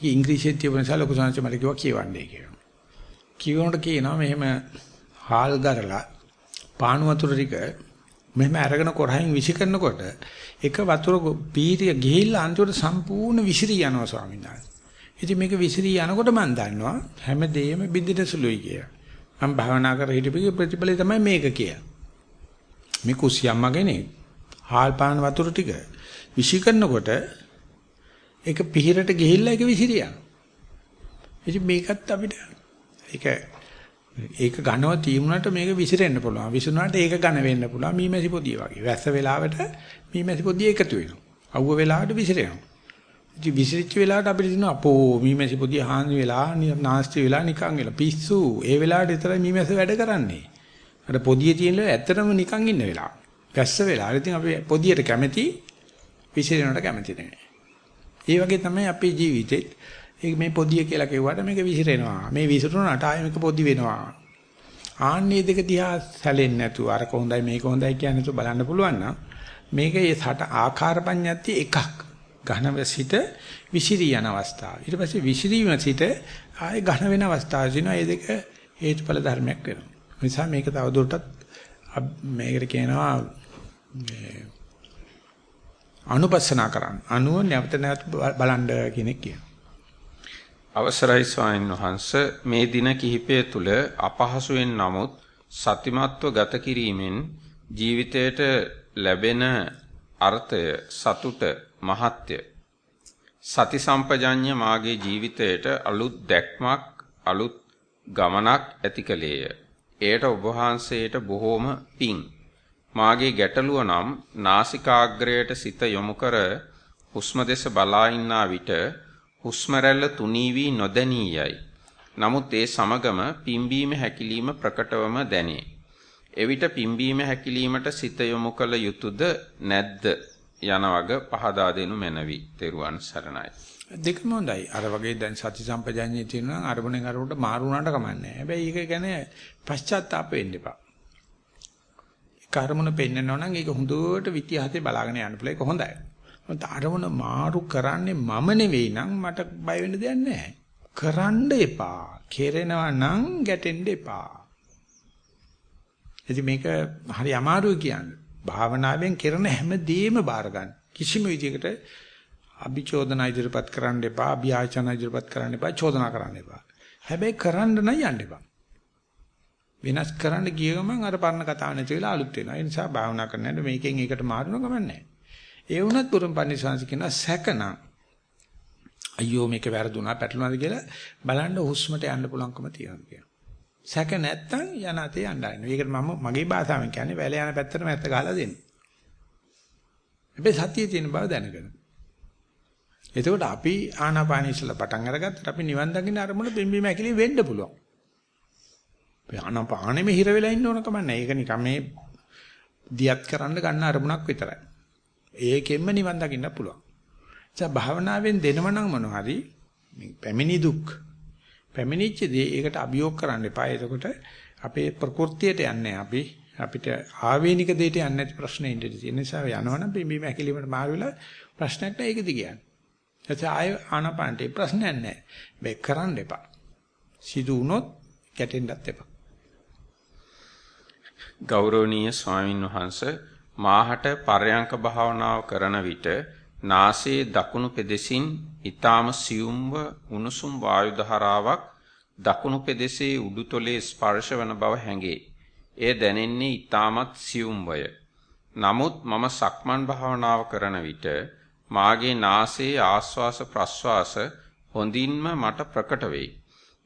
ඒක ඉංග්‍රීසියෙන් තියපු නිසා ලොකු සංසි මට කිව්වා කියවන්නේ කියලා. කියවනකොට කියනවා මෙහෙම හාල් ගරලා පාණු වතුර ටික මෙහෙම අරගෙන කොරහින් විසි කරනකොට එක වතුර පීරිය ගිහිල්ලා අන්තිමට සම්පූර්ණ විසිරී යනවා ස්වාමීන් වහන්සේ. ඉතින් මේක විසිරී යනකොට මම දන්නවා හැමදේම බින්දිට සුළුයි කියලා. මම භාවනා කර හිටපිගේ ප්‍රතිඵලය තමයි මේක කිය. මේ කුසියම්මගෙන හාල් පාන වතුර ටික විසි කරනකොට ඒක පිහිරට ගිහිල්ලා ඒක විසිරියා. ඉතින් මේකත් අපිට ඒක ඒක ඝනව තියුණාට මේක විසිරෙන්න පුළුවන්. විසිරුණාට ඒක ඝන වෙන්න පුළුවන්. මීමැසි පොදිය වගේ. වැස්ස වෙලාවට මීමැසි පොදිය එකතු වෙනවා. අවුව වෙලාවට විසිරෙනවා. ඉතින් විසිරිච්ච වෙලාවට අපිට දිනවා අපෝ මීමැසි පොදිය හානි වෙලා නාස්ති වෙලා නිකන් වෙලා පිස්සු. ඒ වෙලාවට විතරයි මීමැසි වැඩ කරන්නේ. අර පොදිය තියෙන ඇත්තටම නිකන් ඉන්න වෙලාව. වැස්ස වෙලා. ඉතින් අපි පොදියට කැමති විසිරෙනවට කැමති නැහැ. ඒ වගේ තමයි අපේ ජීවිතෙත් ඒක මේ පොදිය කියලා කිව්වට මේක විසිරෙනවා. මේ විසිරුණාට ආයෙ මේක පොදි වෙනවා. ආන්නේ දෙක දිහා සැලෙන්නේ නැතුව අර කොහොඳයි මේක හොඳයි කියන්නේ බලන්න පුළුවන් නම් මේකේ සට ආකාර පඤ්ඤාති එකක්. ඝනව සිට විසිරී යන අවස්ථාව. ඊට පස්සේ විසිරීම සිට ආයෙ ඝන වෙන අවස්ථාව දිනවා. මේ දෙක හේතුඵල ධර්මයක් වෙනවා. නිසා මේක තවදුරටත් මේකට කියනවා මේ අනුපස්සනා කරන්න. අනුව නැවත නැවත බලන්න කියන එක කියනවා. අවසරයි ස්වාමීන් වහන්ස මේ දින කිහිපය තුල අපහසුයෙන් නමුත් සතිමත්ව ගත කිරීමෙන් ජීවිතයට ලැබෙන අර්ථය සතුට මහත්ය සති සම්පජඤ්ඤ මාගේ ජීවිතයට අලුත් දැක්මක් අලුත් ගමනක් ඇති කලේය. එයට ඔබ වහන්සේට බොහෝම පිං. මාගේ ගැටලුව නම් නාසිකාග්‍රයට සිත යොමු කර හුස්ම දෙස බලා ඉන්නා විට හුස්ම රැල්ල තුනී වී නොදැනී යයි. නමුත් ඒ සමගම පිම්බීම හැකිලිම ප්‍රකටවම දැනේ. එවිට පිම්බීම හැකිලීමට සිත යොමු කළ යුතුයද නැද්ද යන වග පහදා දෙනු මැනවි. තෙරුවන් සරණයි. දෙකම හොඳයි. අර වගේ දැන් සති සම්පජාඤ්ඤය තියෙනවා නම් අරමුණෙන් අරමුණට මාරු වුණාට කමන්නේ නැහැ. හැබැයි ඒක ගැන පශ්චාත්තාප වෙන්න එපා. කර්මන පෙන්නනවා නම් ඒක හොඳට විත්‍යාසයේ බලාගෙන යන්න පුළුවන්. ඒක හොඳයි. මොකද අරමුණ මාරු කරන්නේ මම නෙවෙයි නම් මට බය වෙන්න දෙයක් නැහැ. කරන්න එපා. කෙරෙනවා නම් ගැටෙන්න එපා. ඉතින් මේක හරි අමාරුයි කියන්නේ. භාවනාවෙන් කරන හැම දෙයක්ම බාර ගන්න. කිසිම විදිහකට අභිචෝදන ඉදිරිපත් කරන්න එපා, අභියාචන ඉදිරිපත් කරන්න එපා, චෝදනා කරන්න එපා. හැබැයි කරන්න නම් යන්න එපා. වෙනස් කරන්න ගිය ගමන් අර පරණ කතාව නැති වෙලා අලුත් වෙනවා. ඒ නිසා භාවනා කරනකොට මේකෙන් ඒකට මාරුන ගමන්නේ ඒ වුණත් පුරුම් පන්සිවාංශ කියන සැකනම් අයියෝ මේක වැරදුනා පැටලුණාද කියලා බලන්න හුස්මට යන්න පුළුවන්කම තියෙනවා කියනවා. සැක නැත්තම් යන අතේ යන්න ආරිනවා. ඒකට මම මගේ භාෂාවෙන් කියන්නේ වැල යන පැත්තටම ඇත්ත ගහලා දෙන්න. හැබැයි සතියේ තියෙන බව දැනගන්න. එතකොට අපි ආනාපාන ඉස්සලා පටන් අරගත්තට අපි නිවන් දකින්න අරමුණ පිම්බීම ඇකිලි වෙන්න පුළුවන්. ආනාපානෙම හිර වෙලා ඉන්න ඕන කම නැහැ. ඒක නිකන් මේ දියත් කරන්න ගන්න අරමුණක් විතරයි. ඒකෙන්ම නිවන් දකින්න පුළුවන්. ඒ භාවනාවෙන් දෙනව නම් මොන හරි පැමිණි දුක් පැමිණිච්ච දේ ඒකට අභියෝග කරන්න එපා. එතකොට අපේ ප්‍රകൃතියට යන්නේ අපි අපිට ආවේනික දෙයට යන්නේ නැති ප්‍රශ්නේ ඉඳී තියෙන නිසා යනවනම් පිම්බීම ඇකිලිමට මාරු වෙලා ප්‍රශ්නයක් නැහැ ඒක දිගියන්නේ. එතකොට ආය ආනපනට ප්‍රශ්නයක් නැහැ. මේ කරන්න එපා. සිදු වුණොත් ගැටෙන්නත් එපා. ගෞරවනීය ස්වාමින් වහන්සේ මාහට පරයන්ක භාවනාව කරන විට නාසයේ දකුණු පෙදෙසින් ඊටාම සියුම්ව උණුසුම් වායු ධාරාවක් දකුණු පෙදෙසේ උඩුතොලේ ස්පර්ශ වන බව හැඟේ. එය දැනෙන්නේ ඊටමත් සියුම්වය. නමුත් මම සක්මන් භාවනාව කරන විට මාගේ නාසයේ ආස්වාස ප්‍රස්වාස හොඳින්ම මට ප්‍රකට වෙයි.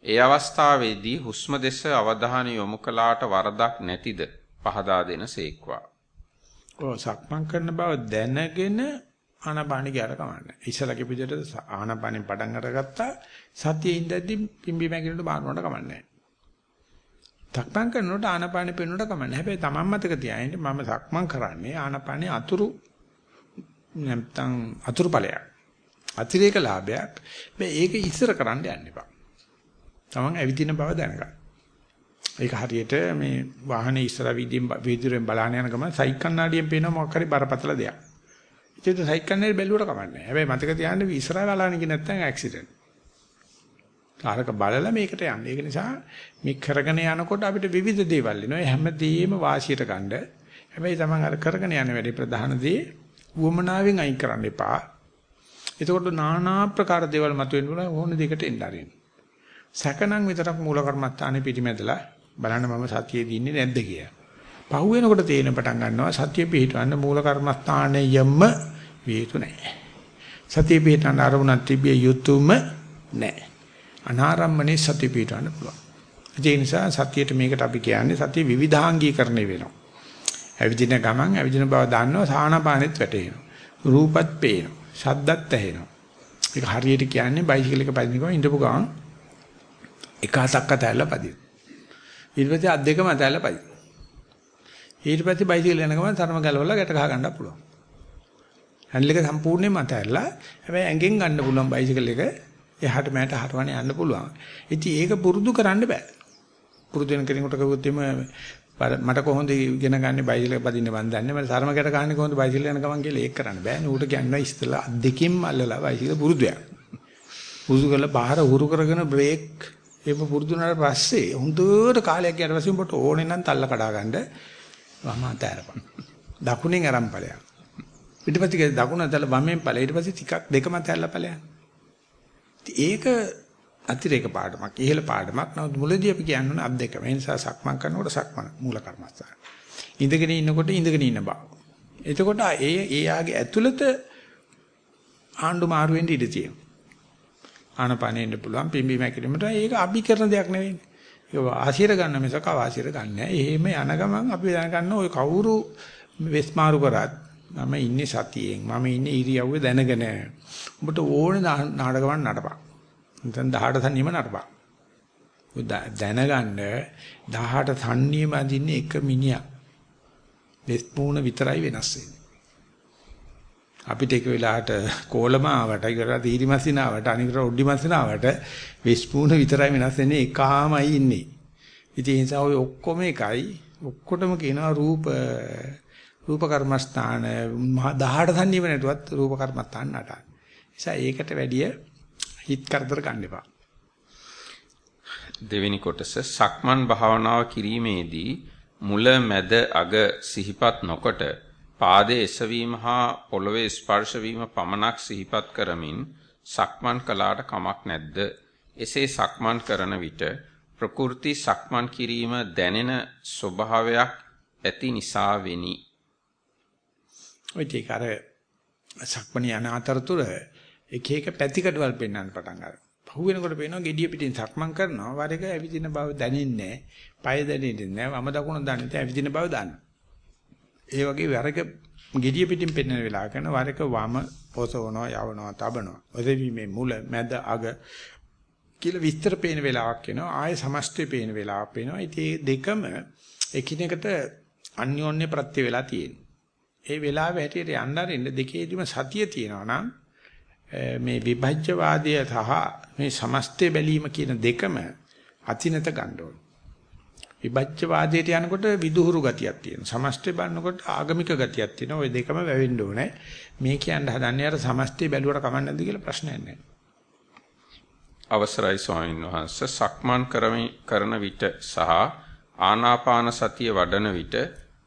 ඒ අවස්ථාවේදී හුස්ම දෙස අවධානය යොමු කළාට වරදක් නැතිද පහදා දෙන සේක්වා. ඔව් සක්මන් කරන බව දැනගෙන ආනාපානෙ ගියාට කමන්නේ. ඉස්සලගේ පිටට ආනාපානෙන් පටන් අරගත්තා සතියේ ඉඳද්දි පිම්බි මැකිලට බානවට කමන්නේ. සක්මන් කරනකොට ආනාපානෙ පෙන්වන්නට කමන්නේ. හැබැයි Taman මතක තියාගන්න මම සක්මන් කරන්නේ ආනාපානෙ අතුරු නැත්නම් අතුරු ඵලයක්. අතිරේක ලාභයක්. මේ ඒක ඉස්සර කරන්න යන්න එපා. Taman ඇවිදින බව දැනගන්න. ඒක හරියට මේ වාහනේ ඉස්සර විදියෙන් විදුරෙන් බලාන යන ගමන් සයික් කණ්ණාඩියෙන් පේන මොකක් හරි බරපතල දෙයක්. ඉතින් සයික් කණ්ණාඩිය බැලුවට කමන්නේ. හැබැයි මතක තියාගන්න ඉස්සරහ බලාන එක නැත්නම් ඇක්සිඩන්ට්. කාරක බලලා මේකට යන්න. ඒක නිසා මේ කරගෙන යනකොට අපිට විවිධ දේවල් එනවා. හැමදේම වාසියට ගන්න. හැබැයි Taman අර කරගෙන යන වැඩේ ප්‍රධාන දේ වුමනාවෙන් අයින් කරන්න එපා. එතකොට নানা ආකාර දේවල් මතුවෙන්න ඕන ඕන දෙයකට එන්න ආරින්න. සැකනම් විතරක් මූල කර්මස්ථානේ පිටිමැදලා බලන්න මම සතියේ දින්නේ නැද්ද කියලා. පහු වෙනකොට තේරෙන පටන් ගන්නවා සතිය පිටවන්න මූල කර්මස්ථානයම වේතු නැහැ. සතිය පිටවන්න අරමුණක් තිබිය යුතුයම නැහැ. අනාරම්මනේ සතිය පිටවන්න පුළුවන්. ඒ නිසා සතියට මේකට අපි කියන්නේ සතිය විවිධාංගීකරණය වෙනවා. ඇවිදින ගමන් ඇවිදින බව දන්නවා සාහනපානෙත් වැටෙනවා. රූපත් පේනවා. ශබ්දත් ඇහෙනවා. ඒක හරියට කියන්නේ බයිසිකල් එක පදින ගමන් ඉඳපු ගමන් එක හතක් අතහැරලා පදින. ඊට පස්සේ අත් දෙකම අතහැරලා පදින. ඊට පස්සේ බයිසිකල් යන ගමන් තරම ගලවලා ගැට ගහ ගන්න පුළුවන්. හැන්ඩල් එක සම්පූර්ණයෙන්ම අතහැරලා හැබැයි ඇඟෙන් ගන්න පුළුවන් බයිසිකල් එක එහාට මෙහාට හරවන්න යන්න පුළුවන්. ඉතින් ඒක පුරුදු කරන්න බෑ. පුරුදු වෙන කෙනෙකුට කවුරුත් මට කොහොමද ඉගෙන ගන්න බයිසිකල් පදින්න මන් දන්නේ මට සරම ගැට ගන්න කොහොමද බයිසිකල් යන ගමන් කියලා ඒක කරන්න බෑ. ඌට කියනවා ඉස්සලා දෙකින්ම අල්ලලා බයිසිකල් පුරුදුයක්. පුරුදු කරලා බාහිර උරු කරගෙන බ්‍රේක් ඒක පුරුදු වුණාට පස්සේ හොඳට කාලයක් ගියාට පස්සේ උඹට ඕනේ නම් තල්ල කඩා ගන්න වම අතෑරපන්. දකුණෙන් අරන් ඵලයක්. ඊට පස්සේ දකුණ අතල වමෙන් ඵලය. ඊට පස්සේ ටිකක් දෙකම අතහැරලා ඵලයක්. ඒක අතිරේක පාඩමක්. ඉහළ පාඩමක්. නමුත් මුලදී අපි කියන්නේ අත් දෙකම. ඒ නිසා සක්මන් කරනකොට සක්මන මූල කර්මස්ථාන. ඉඳගෙන ඉන්නකොට ඉඳගෙන ඉන්න බව. එතකොට ඒ ඒ ආගේ ඇතුළත ආණ්ඩු මාරු වෙන්න ඉඩ තියෙනවා. ආනපනෙන්න පුළුවන් පිම්බීම හැකිලිමට ඒක අපි කරන දෙයක් නෙවෙයි. ඒක ආශිර ගන්න මිසක අවාශිර ගන්න නෑ. එහෙම යන ගමන් අපි දැනගන්න ඔය කවුරු වෙස් මාරු කරත් මම ඉන්නේ සතියෙන්. මම ඉන්නේ ඉරියව්වේ දැනගෙන. ඔබට ඕනේ නාටකමක් නටපන්. නැත්නම් 18 තනියම නටපන්. දැනගන්න 18 තනියම අදින්නේ එක මිනිහා. වෙස් පූණ විතරයි වෙනස් වෙන්නේ. අපිට එක වෙලාවට කෝලමාවට ඉතර දීරි මැසිනාවට අනිකට ඔඩ්ඩි මැසිනාවට වෙස්පූණ විතරයි වෙනස් වෙන්නේ එකාමයි ඉන්නේ. ඉතින් ඒ නිසා ඔය ඔක්කොම එකයි ඔක්කොටම කියනවා රූප රූප කර්මස්ථාන 18 තන්නියම නැටුවත් රූප කර්මස්ථාන නටන. නිසා ඒකට වැඩිය හිත කරදර ගන්න එපා. දෙවෙනි කොටස සක්මන් භාවනාව කිරීමේදී මුල මැද අග සිහිපත් නොකොට පාදයේ එසවීම හා පොළවේ ස්පර්ශ වීම පමණක් සිහිපත් කරමින් සක්මන් කළාට කමක් නැද්ද? එසේ සක්මන් කරන විට ප්‍රකෘති සක්මන් කිරීම දැනෙන ස්වභාවයක් ඇති නිසා වෙනි. ඔය ටික අර සක්මණ යන අතරතුර එක එක පැතිකඩවල් පෙන්වන්න පටන් ගන්නවා. පහු වෙනකොට පේනවා gediya පිටින් සක්මන් කරනවා වර එක ඇවිදින බව දැනෙන්නේ නැහැ. පය දැනෙන්නේ නැහැ. වම දකුණ දන්නේ ඇවිදින බව දන්නවා. ඒ වගේ වරක gediya පිටින් පෙන්වන වෙලාව කරන වරක වම පොසවනවා යවනවා තබනවා. ඔතෙවිමේ මුල මැද අග කියලා විස්තර පේන වෙලාවක් එනවා. ආයේ සමස්තය පේන වෙලාවක් පේනවා. ඉතින් දෙකම එකිනෙකට අන්‍යෝන්‍ය ප්‍රත්‍ය වෙලා තියෙනවා. ඒ වෙලාවේ හැටියට යන්න අරින්න දෙකේදීම සතිය තියෙනවා නම් මේ විභජ්‍යවාදය සහ මේ සමස්තය බැලීම කියන දෙකම අතිනත ගන්න ඕනේ. විභජ්‍යවාදයට යනකොට විදුහුරු ගතියක් තියෙනවා. සමස්තය බලනකොට ආගමික ගතියක් තියෙනවා. ওই දෙකම වැවෙන්න ඕනේ. මේ කියන්න හදන්නේ අර සමස්තය බැලුවට කමක් නැද්ද කියලා ප්‍රශ්නයක් නැහැ. අවසරයි ස්වාමීන් වහන්සේ සක්මන් කරන විට සහ ආනාපාන සතිය වඩන විට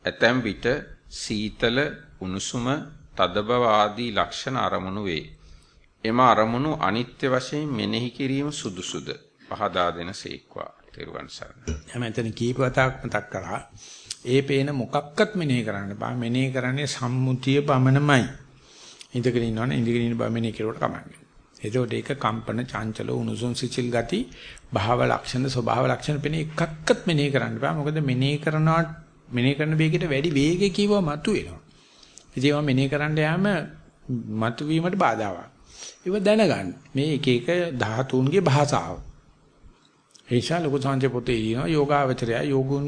ඇතැම් විට සීතල උණුසුම තදබව ආදී ලක්ෂණ අරමුණු වේ. එම අරමුණු අනිත්‍ය වශයෙන් මෙනෙහි කිරීම සුදුසුද? පහදා දෙන සේක්වා. තෙරුවන් සරණයි. හැමතැන කීප වතාවක් මතක් කරා. ඒ පේන මොකක්වත් මෙනෙහි කරන්න බෑ. මෙනෙහි කරන්නේ සම්මුතිය පමණමයි. ඉඳගෙන ඉන්නවනේ ඉඳගෙන ඉන්න බව මෙනෙහි කරුවට කමන්නේ. එතකොට ඒක කම්පන, චංචල, උණුසුම් සිසිල් ගති, භාව ලක්ෂණ, ස්වභාව ලක්ෂණ පෙන එකක්වත් මෙනෙහි කරන්න බෑ. මොකද මෙනෙහි කරනවා මෙනෙහි කරන වේගයට වැඩි වේගෙ කිව්ව මතු වෙනවා. ඉතින් ඒවා මෙනෙහි කරන්න යාම මතු වීමට බාධාවක්. ඒව දැනගන්න. මේ එක එක ධාතුන්ගේ භාෂාව. ඒ නිසා ලොකු සංජය පොතේ කියනවා යෝගාවචරය යෝගුන්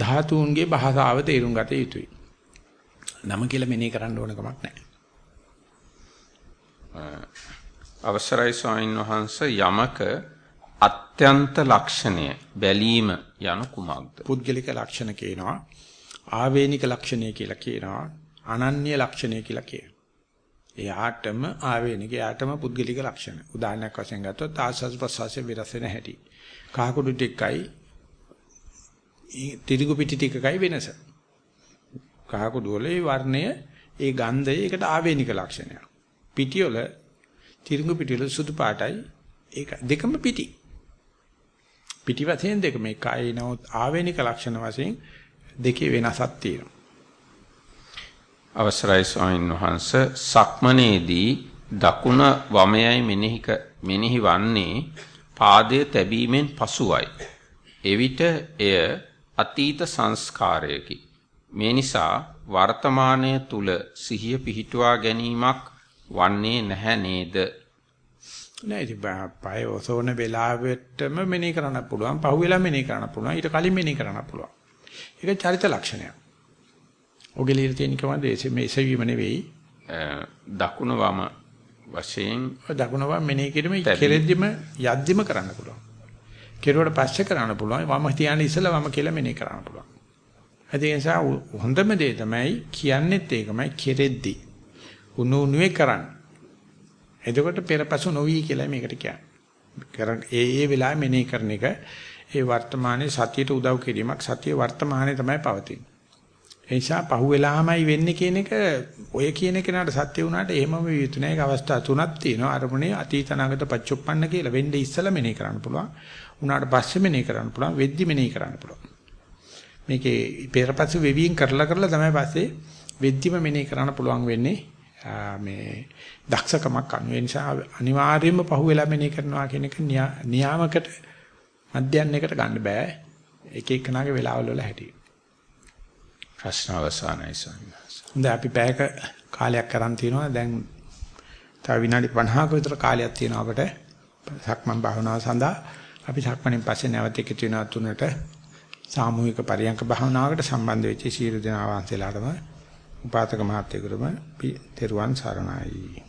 ධාතුන්ගේ භාෂාව තේරුම් ගත යුතුයි. නම කියලා මෙනේ කරන්න ඕන කමක් නැහැ. අවසරයි ස්වාමීන් වහන්ස යමක අත්‍යන්ත ලක්ෂණය බැලීම යන කුමක්ද? පුද්ගලික ලක්ෂණ කියනවා. ආවේනික ලක්ෂණය කියලා කියනවා. අනන්‍ය ලක්ෂණය කියලා කියනවා. එයාටම ආවේනික එයාටම පුද්ගලික ලක්ෂණ. උදාහරණයක් වශයෙන් ගත්තොත් ආස්වාද ප්‍රසවාසයේ විරස වෙන හැටි. කහකුඩු ටිකයි තිරිගු පිටි ටිකකයි වෙනස. කහකුඩු වල ඒ වර්ණය ඒ ගන්ධය ඒකට ආවේනික ලක්ෂණයක්. පිටි වල තිරිගු පිටි වල සුදු පාටයි ඒක දෙකම පිටි. පිටි වශයෙන් දෙකම එකයි නමුත් ආවේනික ලක්ෂණ වශයෙන් දෙකේ වෙනසක් තියෙනවා. අවසරයි ස්වාමීන් වහන්ස සක්මනේදී දකුණ වමයයි මෙනෙහි මෙනෙහි වන්නේ පාදයේ තැබීමෙන් පසුවයි. එවිට එය අතීත සංස්කාරයකි. මේ නිසා වර්තමානය තුල සිහිය පිහිටුවා ගැනීමක් වන්නේ නැහැ නේද? නෑ ඉතින් පය ඔසවන වෙලාවෙටම මෙනෙහි කරන්න පුළුවන්. පහුවෙලා මෙනෙහි කරන්න පුළුවන්. ඊට කලින් මෙනෙහි කරන්න පුළුවන්. ඒක චරිත ලක්ෂණයක්. ඔගේ ලියලා තියෙන කමද මේ එසවීම නෙවෙයි. දකුණ වම වශයෙන් දකුණ වම මෙනෙහි කිරීම කෙරෙද්දිම යද්දිම කරන්න පුළුවන්. කෙරුවට පස්සේ කරන්න පුළුවන්. වම තියන්නේ ඉස්සලා වම කියලා මෙනෙහි කරන්න පුළුවන්. ඒ නිසා හොඳම දේ තමයි කියන්නෙත් ඒකමයි කෙරෙද්දි. උණු උණුවේ කරන්න. එතකොට පෙරපසු නොවි කියලා මේකට කියන්නේ. ඒ ඒ වෙලාවේ මෙනෙහි කරන එක ඒ වර්තමානයේ සතියට උදව් කිරීමක් සතිය වර්තමානයේ තමයි පවතින්නේ. ඒ නිසා පහුවෙලාමයි වෙන්නේ කියන එක ඔය කියන කෙනාට සත්‍ය වුණාට එහෙමම විය යුතු නෑ. ඒක අවස්ථා තුනක් තියෙනවා. අරමුණේ අතීත අනාගත පච්චුප්පන්න කියලා වෙන්නේ ඉස්සලා මෙනෙහි කරන්න පුළුවන්. උනාට පස්සේ මෙනෙහි කරන්න පුළුවන්. වෙද්දි මෙනෙහි කරන්න පුළුවන්. මේකේ පෙරපස්සේ වෙවීම් කරලා කරලා තමයි පස්සේ වෙද්දිම මෙනෙහි කරන්න පුළුවන් වෙන්නේ. මේ දක්ෂකමක් අනු ඒ නිසා අනිවාර්යයෙන්ම පහුවෙලා මෙනෙහි කරනවා කියන එක නියාමකට මධ්‍යයන්යකට ගන්න බෑ. එක එකනාගේ වෙලාවල වල හැටි. ප්‍රශ්න අවසానයි ස්වාමීන් වහන්සේ. හොඳයි අපි පැයක කාලයක් කරන් තිනවා. දැන් තව විනාඩි 50ක විතර කාලයක් තියෙනවා අපට සක්මන් භාවනාව සඳහා. අපි සක්මණෙන් පස්සේ නැවත එකතු වෙනවා තුනට සාමූහික පරියන්ක භාවනාවකට සම්බන්ධ වෙච්ච සීල දෙනා වහන්සේලාටම උපාතක මහත්යෙකුටම තෙරුවන් සරණයි